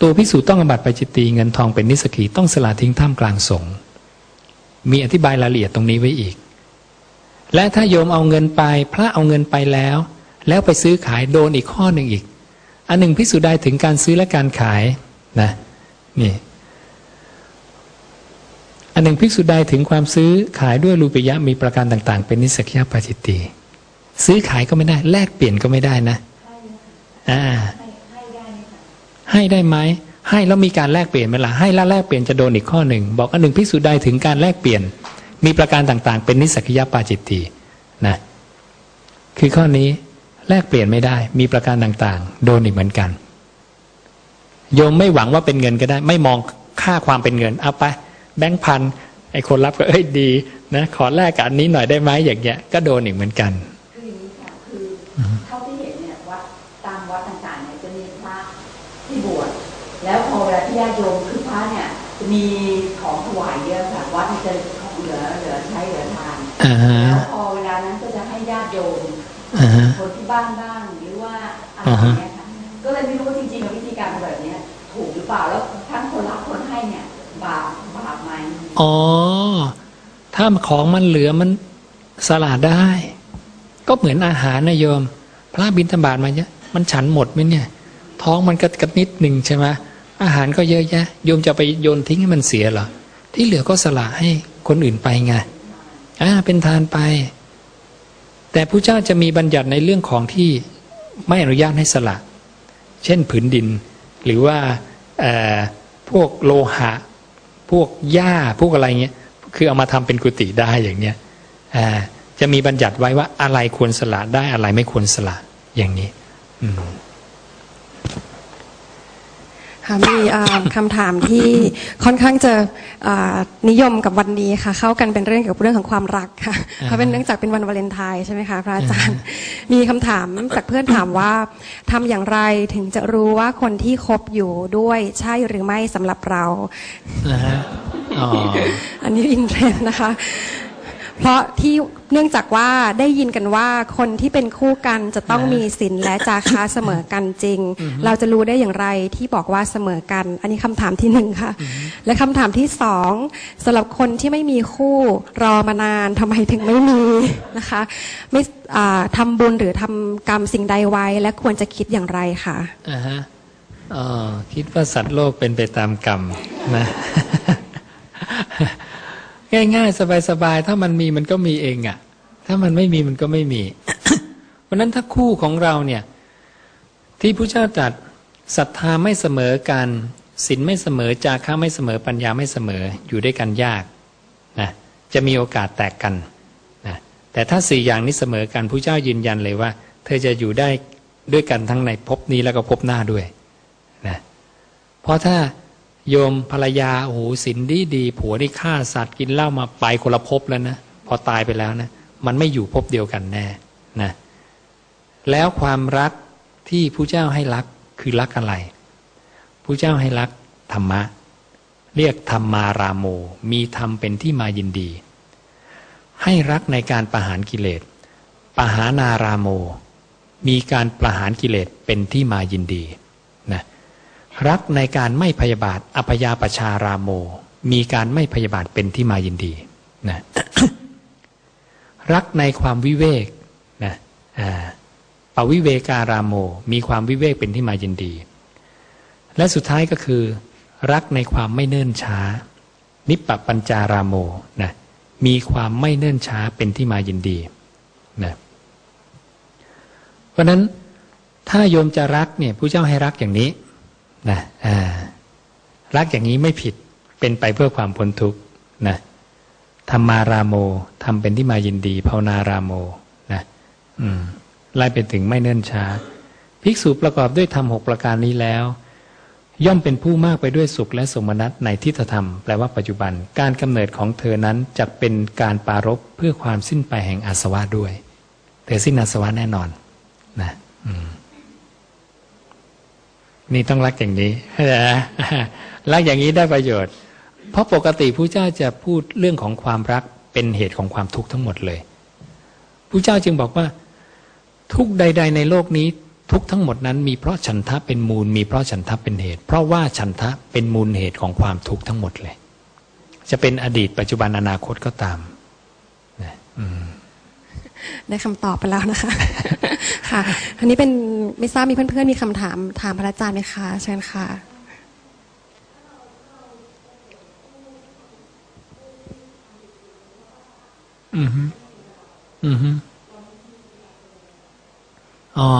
[SPEAKER 1] ตัวภิกษุต้องอบัตปาจิตตีเงินทองเป็นนิสกีต้องสละทิ้งท่ามกลางสงฆ์มีอธิบายรายละเอียดตรงนี้ไว้อีก และถ้าโยมเอาเงินไปพระเอาเงินไปแล้ว แล้วไปซื้อขายโดนอีกข้อหนึ่งอีก อันหนึ่งพิสูจน์ได้ถึงการซื้อและการขายนะนี่อันหนึ่งภิกษุใดถึงความซื้อขายด้วยรูปยะมีประการต่าง ๆ เป็นนิสกิยปาจิตตี ซื้อขายก็ไม่ได้ แลกเปลี่ยนก็ไม่ได้นะอ่า
[SPEAKER 3] ให้ได้ไหม
[SPEAKER 1] ให้ได้ไหมให้แล้วมีการแลกเปลี่ยนไหมล่ะให้แล้วแลกเปลี่ยนจะโดนอีกข้อหนึ่งบอกอันหนึ่งพิสูจน์ได้ถึงการแลกเปลี่ยน มีประการต่างๆ เป็นนิสกิยปาจิตตีนะคือข้อนี้แลกเปลี่ยนไม่ได้ มีประการต่างๆ โดนอีกเหมือนกัน โยมไม่หวังว่าเป็นเงินก็ได้ ไม่มองค่าความเป็นเงินเอาไปแบงค์พันไอ้คนรับก็เอ้ยดีนะขอแลกกับอันนี้หน่อยได้ไหมอย่างเงี้ยก็โดนอีกเหมือนกัน
[SPEAKER 3] เท่าที่เห็นเนี่ยวัดตามวัดต่างๆเนี่ยจะมีพระที่บวชแล้วพอเวลาที่ญาติโยมคือพระเนี่ยจะมีของถวายเยอะค่ะวัดมันจะของเหลือเหลือใช้เหลือทาน
[SPEAKER 1] อ่าฮะ
[SPEAKER 3] แล้วพอเวลานั้นก็จะให้ญาติโยม
[SPEAKER 1] อ่าฮะ
[SPEAKER 3] คนที่บ้านบ้างหรือว่าอะไรอย่างเงี้ยค่ะก็เลยไม่รู้ว่าจริงๆแล้ววิธีการแบบเนี้ยถูกหรือเปล่าแล้วทั้งคนรับคนให้เนี่ยบาปบาปไหม
[SPEAKER 1] อ๋อถ้าของมันเหลือมันสละได้ ก็เหมือนอาหารนะโยม พระบิณฑบาตมาเนี่ยมันฉันหมดไหมเนี่ย ท้องมันก็กระนิดหนึ่งใช่ไหมอาหารก็เยอะแยะ โยมจะไปโยนทิ้งให้มันเสียเหรอที่เหลือก็สละให้คนอื่นไปไงอ่าเป็นทานไป แต่พระเจ้าจะมีบัญญัติในเรื่องของที่ไม่อนุญาตให้สละ เช่นผืนดิน หรือว่าเอ่อพวกโลหะ พวกหญ้าพวกอะไรเงี้ยคือเอามาทำเป็นกุฏิได้อย่างเนี้ยอ่า จะมีบัญญัติไว้ว่าอะไรควรสละได้อะไรไม่ควรสละอย่างนี้อืม
[SPEAKER 2] ค่ะมีอ่าคำถามที่ค่อนข้างจะอ่านิยมกับวันนี้ค่ะ เข้ากันเป็นเรื่องเกี่ยวกับเรื่องของความรักค่ะ
[SPEAKER 1] อ่า
[SPEAKER 2] เพราะเป็นเนื่องจากเป็นวันวาเลนไทน์ใช่ไหมคะพระอาจารย์ มีคำถามจากเพื่อนถามว่าทำอย่างไรถึงจะรู้ว่าคนที่คบอยู่ด้วยใช่หรือไม่สำหรับเรา
[SPEAKER 1] นะฮะอ๋อ
[SPEAKER 2] อันนี้อินเทรนด์นะคะ เพราะที่เนื่องจากว่าได้ยินกันว่าคนที่เป็นคู่กันจะต้องมีศีลและจาคะเสมอกันจริง เราจะรู้ได้อย่างไรที่บอกว่าเสมอกัน อันนี้คำถามที่หนึ่งค่ะ และคำถามที่สองสำหรับคนที่ไม่มีคู่รอมานานทำไมถึงไม่มีนะคะ ไม่อ่าทำบุญหรือทำกรรมสิ่งใดไว้ และควรจะคิดอย่างไรค่ะ
[SPEAKER 1] อ่าฮะอ๋อคิดว่าสัตว์โลกเป็นไปตามกรรมนะ ง่ายๆ สบายๆ ถ้ามันมีมันก็มีเองอะ่ะ ถ้ามันไม่มีมันก็ไม่มี เพราะนั้นถ้าคู่ของเราเนี่ย ที่พระเจ้าตรัสศรัทธาไม่เสมอกันศีลไม่เสมอจาค่าไม่เสมอปัญญาไม่เสมออยู่ด้วยกันยากนะจะมีโอกาสแตกกันนะแต่ถ้าสี่อย่างนี้เสมอกันพระเจ้ายืนยันเลยว่า เธอจะอยู่ได้ด้วยกันทั้งในภพนี้แล้วก็ภพหน้าด้วยนะเพราะถ้า โยมภรรยาโอ้โหศีลดีดีผัวนี่ฆ่าสัตว์กินเหล้ามาไปคนละภพแล้วนะพอตายไปแล้วนะมันไม่อยู่ภพเดียวกันแน่นะแล้วความรักที่ผู้เจ้าให้รักคือรักอะไรผู้เจ้าให้รักธรรมะ เรียกธรรมารามโม มีธรรมเป็นที่มายินดี ให้รักในการประหารกิเลสปหานารามโม มีการประหารกิเลสเป็นที่มายินดี รักในการไม่พยาบาทอภยาปชารามโม มีการไม่พยาบาทเป็นที่มายินดีนะรักในความวิเวกนะปวิเวการามโม มีความวิเวกเป็นที่มายินดี และสุดท้ายก็คือ รักในความไม่เนิ่นช้า นิปปปัญจารามโมนะมีความไม่เนิ่นช้าเป็นที่มายินดีนะเพราะนั้นถ้าโยมจะรักเนี่ยผู้เจ้าให้รักอย่างนี้ นะอ่ารักอย่างนี้ไม่ผิดเป็นไปเพื่อความพ้นทุกข์นะธรรมารามโมทำเป็นที่มายินดีภาวนารามโมนะอืมไล่ไปถึงไม่เนิ่นช้า ภิกษุประกอบด้วยธรรมหกประการนี้แล้ว ย่อมเป็นผู้มากไปด้วยสุขและสมนัตในทิฏฐธรรมแปลว่าปัจจุบัน การกำเนิดของเธอนั้นจะเป็นการปารบเพื่อความสิ้นไปแห่งอาสวะด้วย เธอสิ้นอาสวะแน่นอนนะอืม นี่ต้องรักอย่างนี้นะรักอย่างนี้ได้ประโยชน์ เพราะปกติผู้เจ้าจะพูดเรื่องของความรักเป็นเหตุของความทุกข์ทั้งหมดเลยผู้เจ้าจึงบอกว่า ทุกใด ๆ ในโลกนี้ ทุกทั้งหมดนั้น มีเพราะฉันทะเป็นมูล มีเพราะฉันทะเป็นเหตุ เพราะว่าฉันทะเป็นมูลเหตุของความทุกข์ทั้งหมดเลย จะเป็นอดีตปัจจุบันอนาคตก็ตามนะอืม
[SPEAKER 2] ได้คำตอบไปแล้วนะคะ ค่ะอันนี้เป็นไม่ทราบมีเพื่อนๆมีคำถามถามพระอาจารย์ไหมคะเชิญค่ะ
[SPEAKER 1] อือฮึอือฮึอ๋อ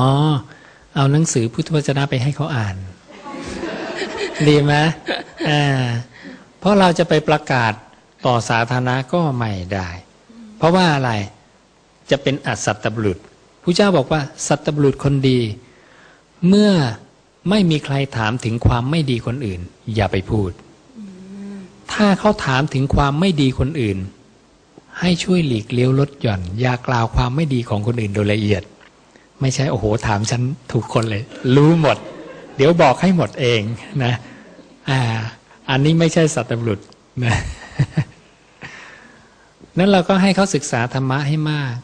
[SPEAKER 1] เอาหนังสือพุทธวจนะไปให้เขาอ่าน ดีไหมอ่าเพราะเราจะไปประกาศต่อสาธารณะก็ไม่ได้ เพราะว่าอะไร จะเป็นอสัตตบรุษผู้เจ้าบอกว่า สัตตบรุษคนดี เมื่อไม่มีใครถามถึงความไม่ดีคนอื่น อย่าไปพูด ถ้าเขาถามถึงความไม่ดีคนอื่น ให้ช่วยหลีกเลี้ยวลดหย่อน อย่ากล่าวความไม่ดีของคนอื่นโดยละเอียด ไม่ใช่โอ้โหถามฉันถูกคนเลย รู้หมด เดี๋ยวบอกให้หมดเองนะอ่าอันนี้ไม่ใช่สัตว์บุรุษนะนั้นเราก็ให้เขาศึกษาธรรมะให้มาก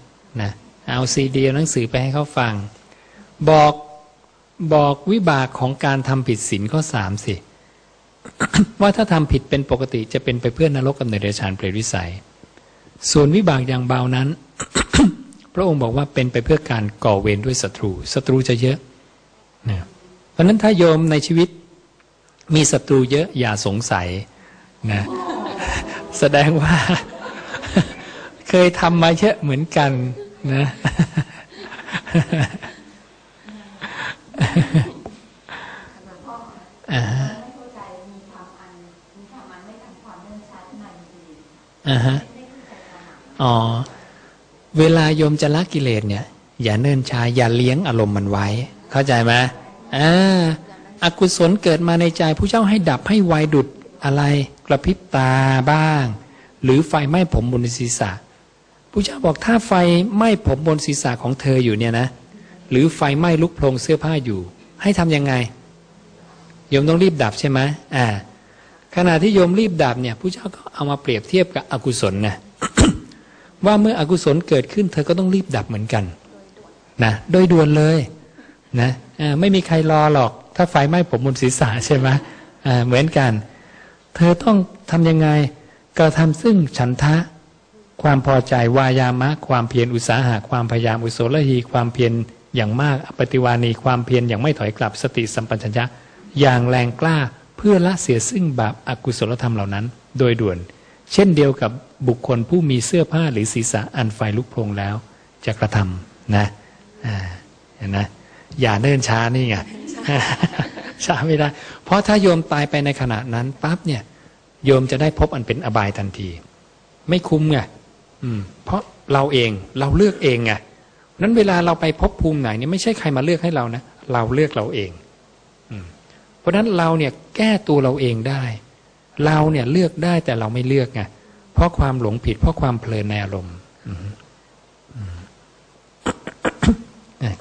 [SPEAKER 1] นะเอาซีดีหนังสือไปให้เขาฟัง บอกบอกวิบากของการทำผิดศีลข้อสามสิว่าถ้าทำผิดเป็นปกติจะเป็นไปเพื่อนรกกับเนรชานเปรตวิสัย ส่วนวิบากอย่างเบานั้น พระองค์บอกว่าเป็นไปเพื่อการก่อเวรด้วยศัตรูศัตรูจะเยอะนะเพราะฉะนั้นถ้าโยมในชีวิตมีศัตรูเยอะอย่าสงสัยนะแสดงว่า เคยทำมาเยอะเหมือนกัน นะอ่าฮะ
[SPEAKER 3] ไม่เข้าใจมีทำอันมีทำอันไม่ทำความเนื่องชัดในดี
[SPEAKER 1] อ่าฮะ
[SPEAKER 3] ไม่เข้าใจความหมาย
[SPEAKER 1] อ๋อเวลาโยมจะละกิเลสเนี่ย อย่าเนิ่นช้าอย่าเลี้ยงอารมณ์มันไว้ เข้าใจไหมอ่าอกุศลเกิดมาในใจผู้เจ้าให้ดับให้ไวดุดอะไร กระพริบตาบ้าง หรือไฟไหม้ผมบนศีรษะ ผู้เจ้าบอกถ้าไฟไหม้ผมบนศีรษะของเธออยู่เนี่ยนะ หรือไฟไหม้ลุกโพลงเสื้อผ้าอยู่ ให้ทำยังไงโยมต้องรีบดับใช่ไหมอ่า ขณะที่โยมรีบดับเนี่ยผู้เจ้าก็เอามาเปรียบเทียบกับอกุศลนะว่าเมื่ออกุศลเกิดขึ้น เธอก็ต้องรีบดับเหมือนกันนะโดยด่วนเลยนะไม่มีใครรอหรอก ถ้าไฟไหม้ผมบนศีรษะใช่ไหมเหมือนกัน เธอต้องทำยังไงกระทำซึ่งฉันทะ ความพอใจวายามะ ความเพียรอุตสาหะความพยายามอุโสลหีความเพียรอย่างมากอปฏิวานีความเพียรอย่างไม่ถอยกลับสติสัมปชัญญะอย่างแรงกล้าเพื่อละเสียซึ่งบาปอากุศลธรรมเหล่านั้น โดยด่วน เช่นเดียวกับบุคคลผู้มีเสื้อผ้าหรือศีรษะอันไฟลุกโพลงแล้วจะกระทำนะเห็นนะอย่าเนิ่นช้านี่ไงช้าไม่ได้ เพราะถ้าโยมตายไปในขณะนั้นปั๊บเนี่ยโยมจะได้พบอันเป็นอบายทันที ไม่คุ้มไง เพราะเราเองเราเลือกเองไงนั้นเวลาเราไปพบภูมิไหนเนี่ยไม่ใช่ใครมาเลือกให้เรานะเราเลือกเราเองอเพราะฉะนั้นเราเนี่ยแก้ตัวเราเองได้ เราเนี่ยเลือกได้แต่เราไม่เลือกไงเพราะความหลงผิด เพราะความเพลินในอารมณ์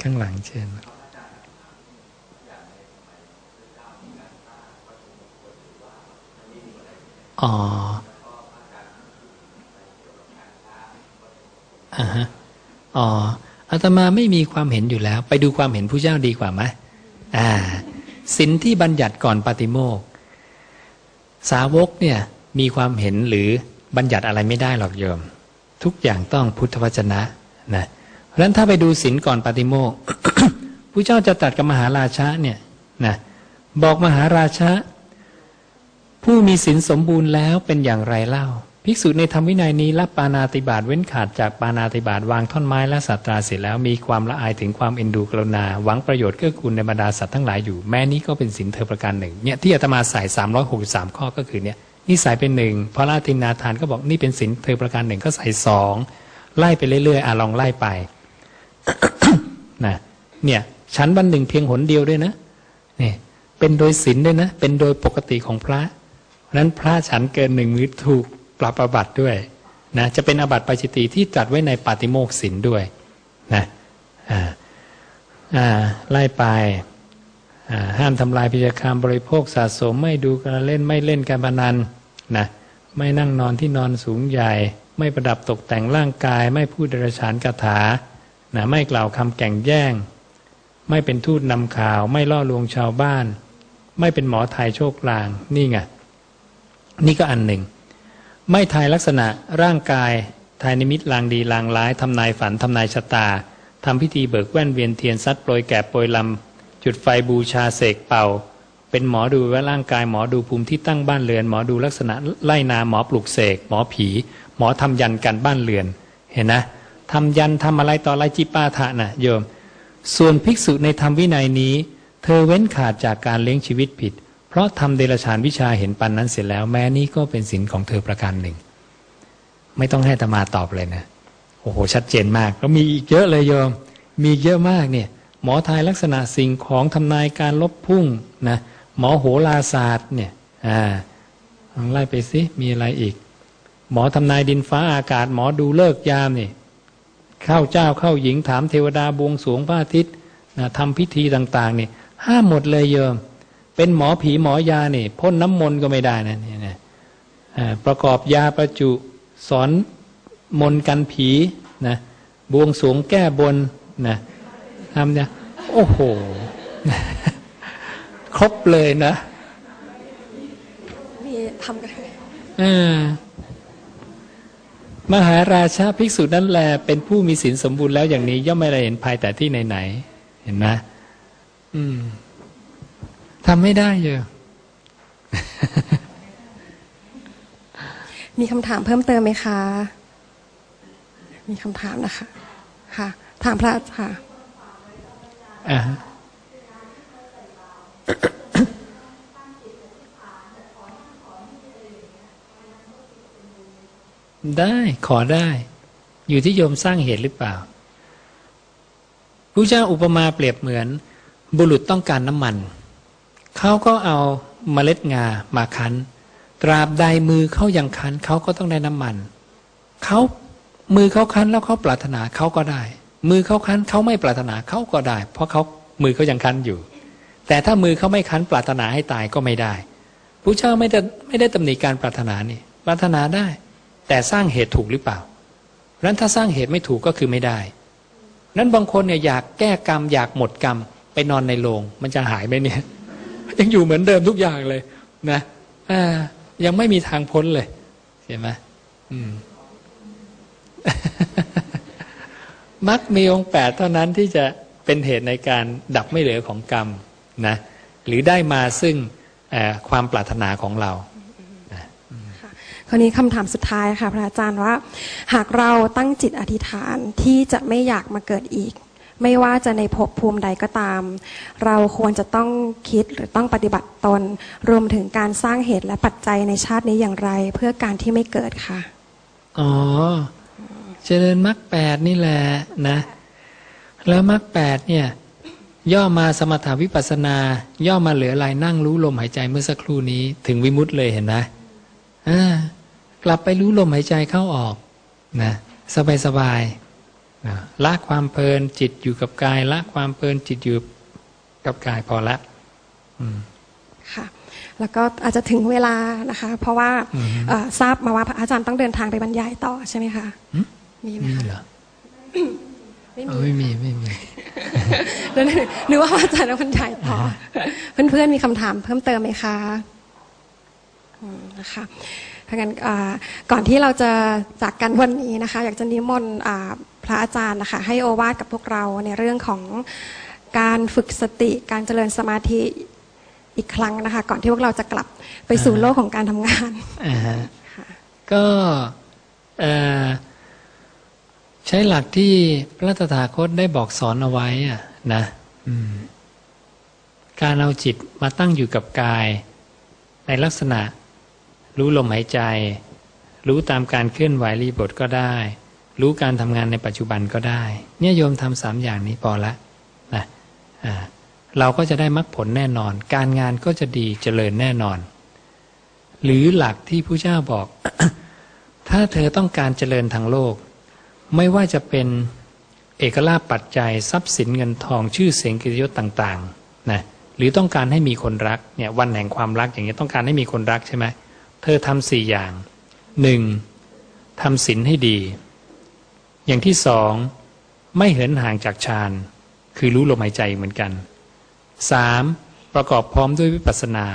[SPEAKER 1] ข้างหลังเชิญอ๋อ อ่าฮะอ๋ออาตมาไม่มีความเห็นอยู่แล้ว ไปดูความเห็นผู้เจ้าดีกว่าไหมอ่าสินที่บัญญัติก่อนปาติโมกสาวกเนี่ยมีความเห็นหรือบัญญัติอะไรไม่ได้หรอกโยม ทุกอย่างต้องพุทธวจนะนะเพราะฉะนั้นถ้าไปดูสินก่อนปาติโมกผู้เจ้าจะตัดกับมหาราชะเนี่ยนะบอกมหาราชะผู้มีศีลสมบูรณ์แล้วเป็นอย่างไรเล่า ภิกษุในธรรมวินัยนี้รับปานาติบาตเว้นขาดจากปานาติบาตวางท่อนไม้และสัตราเสร็จแล้วมีความละอายถึงความเอ็นดูกรุณาหวังประโยชน์เกื้อกูลในบรรดาสัตว์ทั้งหลายอยู่แม้นี้ก็เป็นศีลเธอประการหนึ่งเนี่ยที่อาตมาใส่363 ข้อก็คือเนี่ยนี่ใส่เป็นหนึ่งพระราตินาทานก็บอกนี่เป็นศีลเธอประการหนึ่งก็ใส่สองไล่ไปเรื่อยๆอะลองไล่ไปนะเนี่ยฉันวันหนึ่งเพียงหนเดียวด้วยนะเนี่ยเป็นโดยศีลด้วยนะ เป็นโดยปกติของพระเพราะฉะนั้นพระฉันเกินหนึ่งมื้อถูก ปรับอาบัติด้วยนะจะเป็นอาบัติปาจิตติที่จัดไว้ในปาติโมกข์ศีลด้วยนะอ่าอ่าไล่ไปห้ามทำลายพิจารณาบริโภคสะสมไม่ดูการเล่นไม่เล่นการพนันนะไม่นั่งนอนที่นอนสูงใหญ่ ไม่ประดับตกแต่งร่างกาย ไม่พูดเดรัจฉานคาถานะไม่กล่าวคำแก่งแย่ง ไม่เป็นทูตนำข่าว ไม่ล่อลวงชาวบ้าน ไม่เป็นหมอทายโชคลางนี่ไงนี่ก็อันหนึ่ง ไม่ทายลักษณะร่างกาย ทายนิมิตลางดีลางร้ายทำนายฝันทำนายชะตาทำพิธีเบิกแว่นเวียนเทียนซัดโปรยแกะโปรยลำ จุดไฟบูชาเสกเป่า เป็นหมอดูว่าร่างกายหมอดูภูมิที่ตั้งบ้านเรือน หมอดูลักษณะไล่นาหมอปลุกเสกหมอผี หมอทำยันกันบ้านเรือน เห็นนะทำยันทำอะไรต่ออะไรจิป้าถะนะโยม ส่วนภิกษุในธรรมวินัยนี้ เธอเว้นขาดจากการเลี้ยงชีวิตผิด ราะทำเดรัจฉานวิชาเห็นปันนั้นเสร็จแล้ว แม้นี้ก็เป็นสินของเธอประการหนึ่ง ไม่ต้องให้ตมาตอบเลยนะโอ้โหชัดเจนมากแล้วมีอีกเยอะเลยโยม มีเยอะมากเนี่ย หมอทายลักษณะสิ่งของทำนายการลบพุ่งนะหมอโหราศาสตร์เนี่ยอ่าลองไล่ไปสิมีอะไรอีก หมอทำนายดินฟ้าอากาศ หมอดูเลิกยามนี่เข้าเจ้าเข้าหญิงถามเทวดาบวงสวงพระอาทิตย์นะทำพิธีต่างๆนี่ห้ามหมดเลยโยม เป็นหมอผีหมอยานี่พ่นน้ำมนต์ก็ไม่ได้นะนี่นะอ่าประกอบยาประจุสอนมนต์กันผีนะบวงสรวงแก้บนนะทำเนี่ยโอ้โห ครบเลยนะ
[SPEAKER 2] มีทำกัน
[SPEAKER 1] อ่ามหาราชาภิกษุนั้นแล เป็นผู้มีศีลสมบูรณ์แล้วอย่างนี้ ย่อมไม่ได้เห็นภัยแต่ที่ไหนๆเห็นไหมอืม ทำไม่ได้เยอะ
[SPEAKER 2] มีคำถามเพิ่มเติมไหมคะ มีคำถามนะคะ ค่ะ ถามพระค่ะ
[SPEAKER 1] อ่าฮะได้ขอได้ อยู่ที่โยมสร้างเหตุหรือเปล่าพระเจ้าอุปมาเปรียบเหมือน บุรุษต้องการน้ำมัน เขาก็เอาเมล็ดงามาคั้น ตราบใดมือเขายังคั้นเขาก็ต้องได้น้ำมันเขามือเขาคั้นแล้วเขาปรารถนาเขาก็ได้ มือเขาคั้นเขาไม่ปรารถนาเขาก็ได้ เพราะเขามือเขายังคั้นอยู่ แต่ถ้ามือเขาไม่คั้นปรารถนาให้ตายก็ไม่ได้พระเจ้าไม่ได้ไม่ได้ตำหนิการปรารถนานี่ ปรารถนาได้ แต่สร้างเหตุถูกหรือเปล่านั้นถ้าสร้างเหตุไม่ถูกก็คือไม่ได้ นั้นบางคนเนี่ยอยากแก้กรรมอยากหมดกรรมไปนอนในโรงมันจะหายไหมเนี่ย ยังอยู่เหมือนเดิมทุกอย่างเลยนะอ่ายังไม่มีทางพ้นเลยเห็นไหมอืมมักมีองค์แปดเท่านั้นที่จะเป็นเหตุในการดับไม่เหลือของกรรมนะหรือได้มาซึ่งความปรารถนาของเรา
[SPEAKER 2] คราวนี้คำถามสุดท้ายค่ะพระอาจารย์ว่า หากเราตั้งจิตอธิษฐานที่จะไม่อยากมาเกิดอีก ไม่ว่าจะในภพภูมิใดก็ตาม เราควรจะต้องคิดหรือต้องปฏิบัติตน รวมถึงการสร้างเหตุและปัจจัยในชาตินี้อย่างไร เพื่อการที่ไม่เกิดค่ะ
[SPEAKER 1] อ๋อ เจริญมรรคแปดนี่แหละนะ แล้วมรรคแปดเนี่ย ย่อมาสมถาวิปัสสนา ย่อมาเหลืออะไรนั่งรู้ลมหายใจเมื่อสักครู่นี้ ถึงวิมุตติเลยเห็นไหมอ่ากลับไปรู้ลมหายใจเข้าออกนะสบายสบาย นะละความเพลินจิตอยู่กับกาย ละความเพลินจิตอยู่กับกายพอละอืม
[SPEAKER 2] ค่ะแล้วก็อาจจะถึงเวลานะคะ เพราะว่า
[SPEAKER 1] อือฮึ
[SPEAKER 2] เอ่อทราบมาว่าพระอาจารย์ต้องเดินทางไปบรรยายต่อใช่ไหมคะ
[SPEAKER 1] หึ
[SPEAKER 2] มีไหม
[SPEAKER 1] มี
[SPEAKER 2] คะ
[SPEAKER 1] เหรอ
[SPEAKER 2] ไม่
[SPEAKER 1] เอ
[SPEAKER 2] มี
[SPEAKER 1] อไม่มีไม่มี
[SPEAKER 2] แล้วนึกว่าพระอาจารย์ต้องบรรยายต่อ เพื่อนๆมีคำถามเพิ่มเติมไหมคะอืมนะคะถ้างั้นอ่าก่อนที่เราจะจากกันวันนี้นะคะ อยากจะนิมนต์อ่า พระอาจารย์นะคะให้โอวาทกับพวกเราในเรื่องของการฝึกสติการเจริญสมาธิอีกครั้งนะคะ ก่อนที่พวกเราจะกลับไปสู่โลกของการทำงาน
[SPEAKER 1] อ่าฮะ
[SPEAKER 2] ค่ะ
[SPEAKER 1] ก็เอ่อใช้หลักที่พระตถาคตได้บอกสอนเอาไว้อะนะอืมการเอาจิตมาตั้งอยู่กับกาย ในลักษณะ รู้ลมหายใจ รู้ตามการเคลื่อนไหวรีบทก็ได้ รู้การทำงานในปัจจุบันก็ได้ เนี่ยโยมทำสามอย่างนี้พอละนะเราก็จะได้มรรคผลแน่นอน การงานก็จะดีเจริญแน่นอน หรือหลักที่พระเจ้าบอก ถ้าเธอต้องการเจริญทางโลก ไม่ว่าจะเป็นเอกลาภปัจจัยทรัพย์สินเงินทองชื่อเสียงกิจยศต่างๆนะหรือต้องการให้มีคนรักเนี่ยวันแห่งความรักอย่างนี้ต้องการให้มีคนรักใช่ไหมเธอทำสี่อย่างหนึ่งทำศีลให้ดี อย่างที่สองไม่เหินห่างจากฌานคือรู้ลมหายใจเหมือนกันสามประกอบพร้อมด้วยวิปัสสนา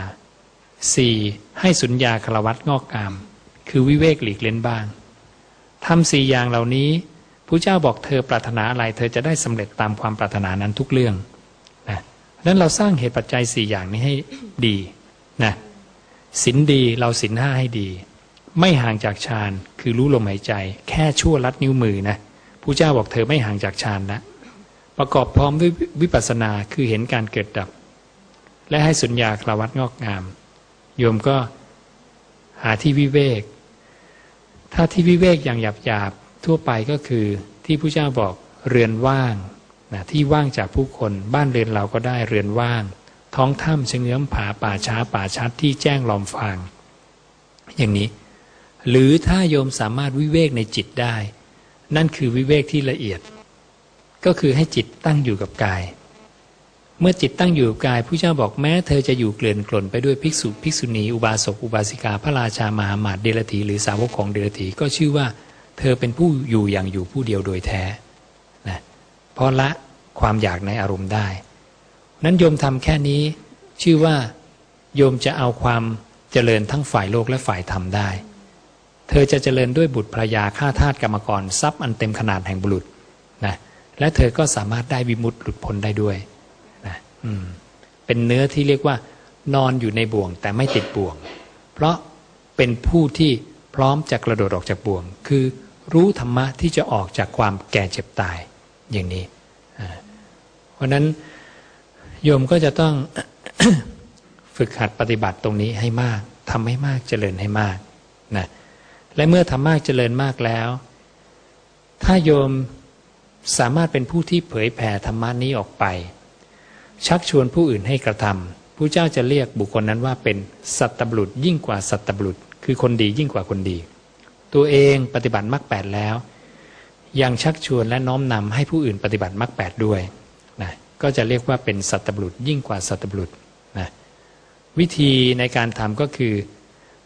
[SPEAKER 1] สี่ให้สุญญาคารวัตงอกงาม คือวิเวกหลีกเล่นบ้างทำสี่อย่างเหล่านี้พระเจ้าบอกเธอปรารถนาอะไร เธอจะได้สำเร็จตามความปรารถนานั้นทุกเรื่องนะนั้นเราสร้างเหตุปัจจัยสี่อย่างนี้ให้ดีนะศีลดีเราศีลห้าให้ดี ไม่ห่างจากฌานคือรู้ลมหายใจ แค่ชั่วลัดนิ้วมือนะพระเจ้าบอกเธอไม่ห่างจากฌานนะประกอบพร้อมด้วยวิปัสสนาคือเห็นการเกิดดับ และให้สุญญาคลาวัตงอกงาม โยมก็หาที่วิเวก ถ้าที่วิเวกอย่างหยาบหยาบๆทั่วไปก็คือที่พระเจ้าบอกเรือนว่างนะที่ว่างจากผู้คนบ้านเรือนเราก็ได้เรือนว่าง ท้องถ้ำเชงเงื้อมผาป่าช้าป่าชัดที่แจ้งลอมฟางอย่างนี้ หรือถ้าโยมสามารถวิเวกในจิตได้ นั่นคือวิเวกที่ละเอียด ก็คือให้จิตตั้งอยู่กับกาย เมื่อจิตตั้งอยู่กับกายผู้เจ้าบอกแม้เธอจะอยู่เกลื่อนกล่นไปด้วยภิกษุภิกษุณีอุบาสกอุบาสิกาพระราชามหาหมาดเดลถีหรือสาวกของเดลถีก็ชื่อว่า เธอเป็นผู้อยู่อย่างอยู่ผู้เดียวโดยแท้นะเพราะละความอยากในอารมณ์ได้ นั้นโยมทำแค่นี้ชื่อว่าโยมจะเอาความเจริญทั้งฝ่ายโลกและฝ่ายธรรมได้ เธอจะเจริญด้วยบุตรภรยาข้าทาสกรรมกรทรัพย์อันเต็มขนาดแห่งบุรุษนะและเธอก็สามารถได้วิมุตติหลุดพ้นได้ด้วยนะอืมเป็นเนื้อที่เรียกว่านอนอยู่ในบ่วงแต่ไม่ติดบ่วง เพราะเป็นผู้ที่พร้อมจะกระโดดออกจากบ่วง คือรู้ธรรมะที่จะออกจากความแก่เจ็บตายอย่างนี้อ่าเพราะฉะนั้นโยมก็จะต้องฝึกหัดปฏิบัติตรงนี้ให้มากทำให้มากเจริญให้มากนะ และเมื่อทำมากเจริญมากแล้ว ถ้าโยมสามารถเป็นผู้ที่เผยแผ่ธรรมะนี้ออกไป ชักชวนผู้อื่นให้กระทำผู้เจ้าจะเรียกบุคคลนั้นว่าเป็นสัตบุรุษยิ่งกว่าสัตบุรุษ คือคนดียิ่งกว่าคนดี ตัวเองปฏิบัติมรรคแปดแล้ว ยังชักชวนและน้อมนำให้ผู้อื่นปฏิบัติมรรคแปดด้วยนะก็จะเรียกว่าเป็นสัตบุรุษยิ่งกว่าสัตบุรุษนะวิธีในการทำก็คือ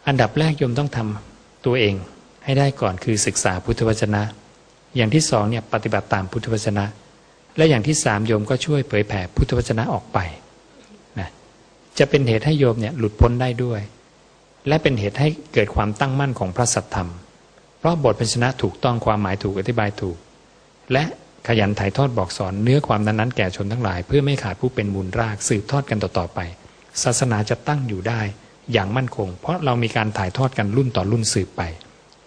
[SPEAKER 1] อันดับแรกโยมต้องทำ ตัวเองให้ได้ก่อนคือศึกษาพุทธวจนะ อย่างที่สองเนี่ยปฏิบัติตามพุทธวจนะ และอย่างที่สามโยมก็ช่วยเผยแผ่พุทธวจนะออกไปนะจะเป็นเหตุให้โยมเนี่ยหลุดพ้นได้ด้วย และเป็นเหตุให้เกิดความตั้งมั่นของพระสัทธรรม เพราะบทพันชนะถูกต้องความหมายถูกอธิบายถูก และขยันถ่ายทอดบอกสอนเนื้อความนั้นๆแก่ชนทั้งหลาย เพื่อไม่ขาดผู้เป็นมูลรากสืบทอดกันต่อๆไป ศาสนาจะตั้งอยู่ได้ อย่างมั่นคง เพราะเรามีการถ่ายทอดกันรุ่นต่อรุ่นสืบไป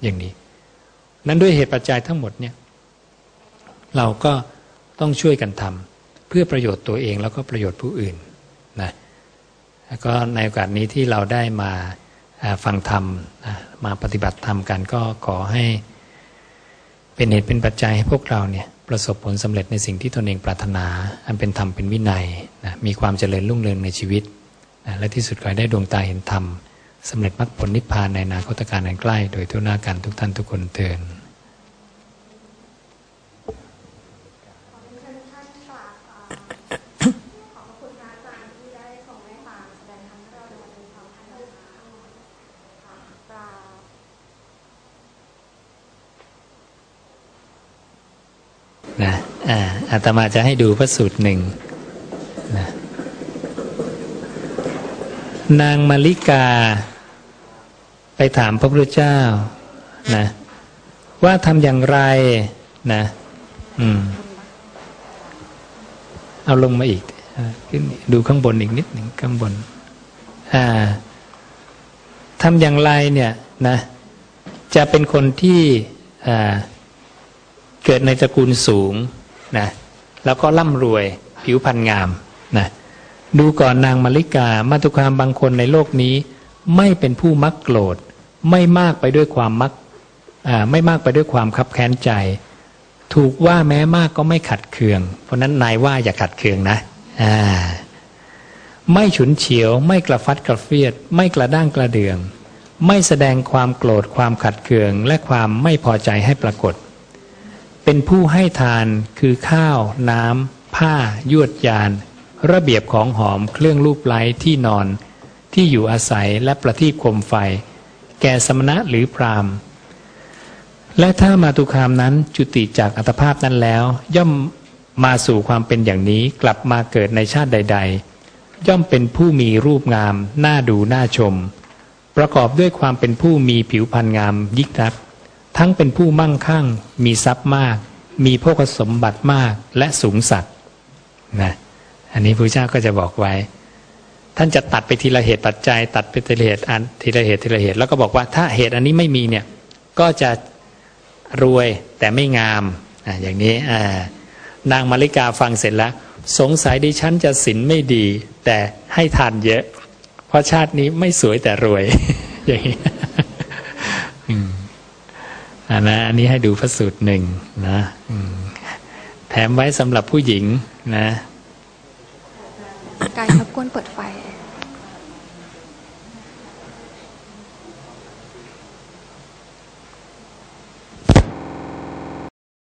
[SPEAKER 1] อย่างนี้ นั้นด้วยเหตุปัจจัยทั้งหมดเนี่ย เราก็ต้องช่วยกันทำเพื่อประโยชน์ตัวเองแล้วก็ประโยชน์ผู้อื่นนะแล้วก็ในโอกาสนี้ที่เราได้มาฟังธรรมมาปฏิบัติธรรมกันก็ขอให้ เป็นเหตุเป็นปัจจัยให้พวกเราเนี่ยประสบผลสำเร็จในสิ่งที่ตนเองปรารถนา อันเป็นธรรมเป็นวินัยนะมีความเจริญรุ่งเรืองในชีวิต และที่สุดก็ได้ดวงตาเห็นธรรมสำเร็จมรรคผลนิพพานในนาคตการอันใกล้ โดยทั่วหน้ากันทุกท่านทุกคนเตือนนะอ่าอาตมาจะให้ดูพระสูตรหนึ่งนะ นางมาริกา ไปถามพระพุทธเจ้านะว่าทำอย่างไรนะอืมเอาลงมาอีกขึ้นดูข้างบนอีกนิดหนึ่งข้างบน อ่าทำอย่างไรเนี่ยนะจะเป็นคนที่เกิดในตระกูลสูงนะแล้วก็ร่ำรวยผิวพรรณงามนะ ดูก่อนนางมาริกามาตุคามบางคนในโลกนี้ ไม่เป็นผู้มักโกรธ ไม่มากไปด้วยความมักไม่มากไปด้วยความคับแค้นใจ ถูกว่าแม้มากก็ไม่ขัดเคือง เพราะนั้นนายว่าอย่าขัดเคืองนะไม่ฉุนเฉียว ไม่กระฟัดกระเฟียด ไม่กระด้างกระเดือง ไม่แสดงความโกรธความขัดเคือง และความไม่พอใจให้ปรากฏ เป็นผู้ให้ทานคือข้าว น้ำผ้า ยวดยาน ระเบียบของหอมเครื่องรูปไล้ที่นอน ที่อยู่อาศัยและประทีปโคมไฟ แก่สมณะหรือพราหมณ์และถ้ามาตุคามนั้นจุติจากอัตภาพนั้นแล้ว ย่อมมาสู่ความเป็นอย่างนี้กลับมาเกิดในชาติใด ๆ ย่อมเป็นผู้มีรูปงามน่าดูน่าชม ประกอบด้วยความเป็นผู้มีผิวพรรณงามยิ่งนัก ทั้งเป็นผู้มั่งคั่ง มีทรัพย์มาก มีโภคสมบัติมากและสูงสักดิ์นะ อันนี้พระเจ้าก็จะบอกไว้ ท่านจะตัดไปทีละเหตุปัจจัย ตัดไปทีละเหตุอันทีละเหตุทีละเหตุแล้วก็บอกว่าถ้าเหตุอันนี้ไม่มีเนี่ยก็จะรวยแต่ไม่งามอะอย่างนี้อ่านางมาริกาฟังเสร็จแล้ว สงสัยดิฉันจะศีลไม่ดี แต่ให้ทานเยอะ เพราะชาตินี้ไม่สวยแต่รวย อย่างนี้อืมอันนะอันนี้ให้ดูพระสูตรหนึ่งนะแถมไว้สำหรับผู้หญิงนะ
[SPEAKER 2] กายรบกวนเปิดไฟ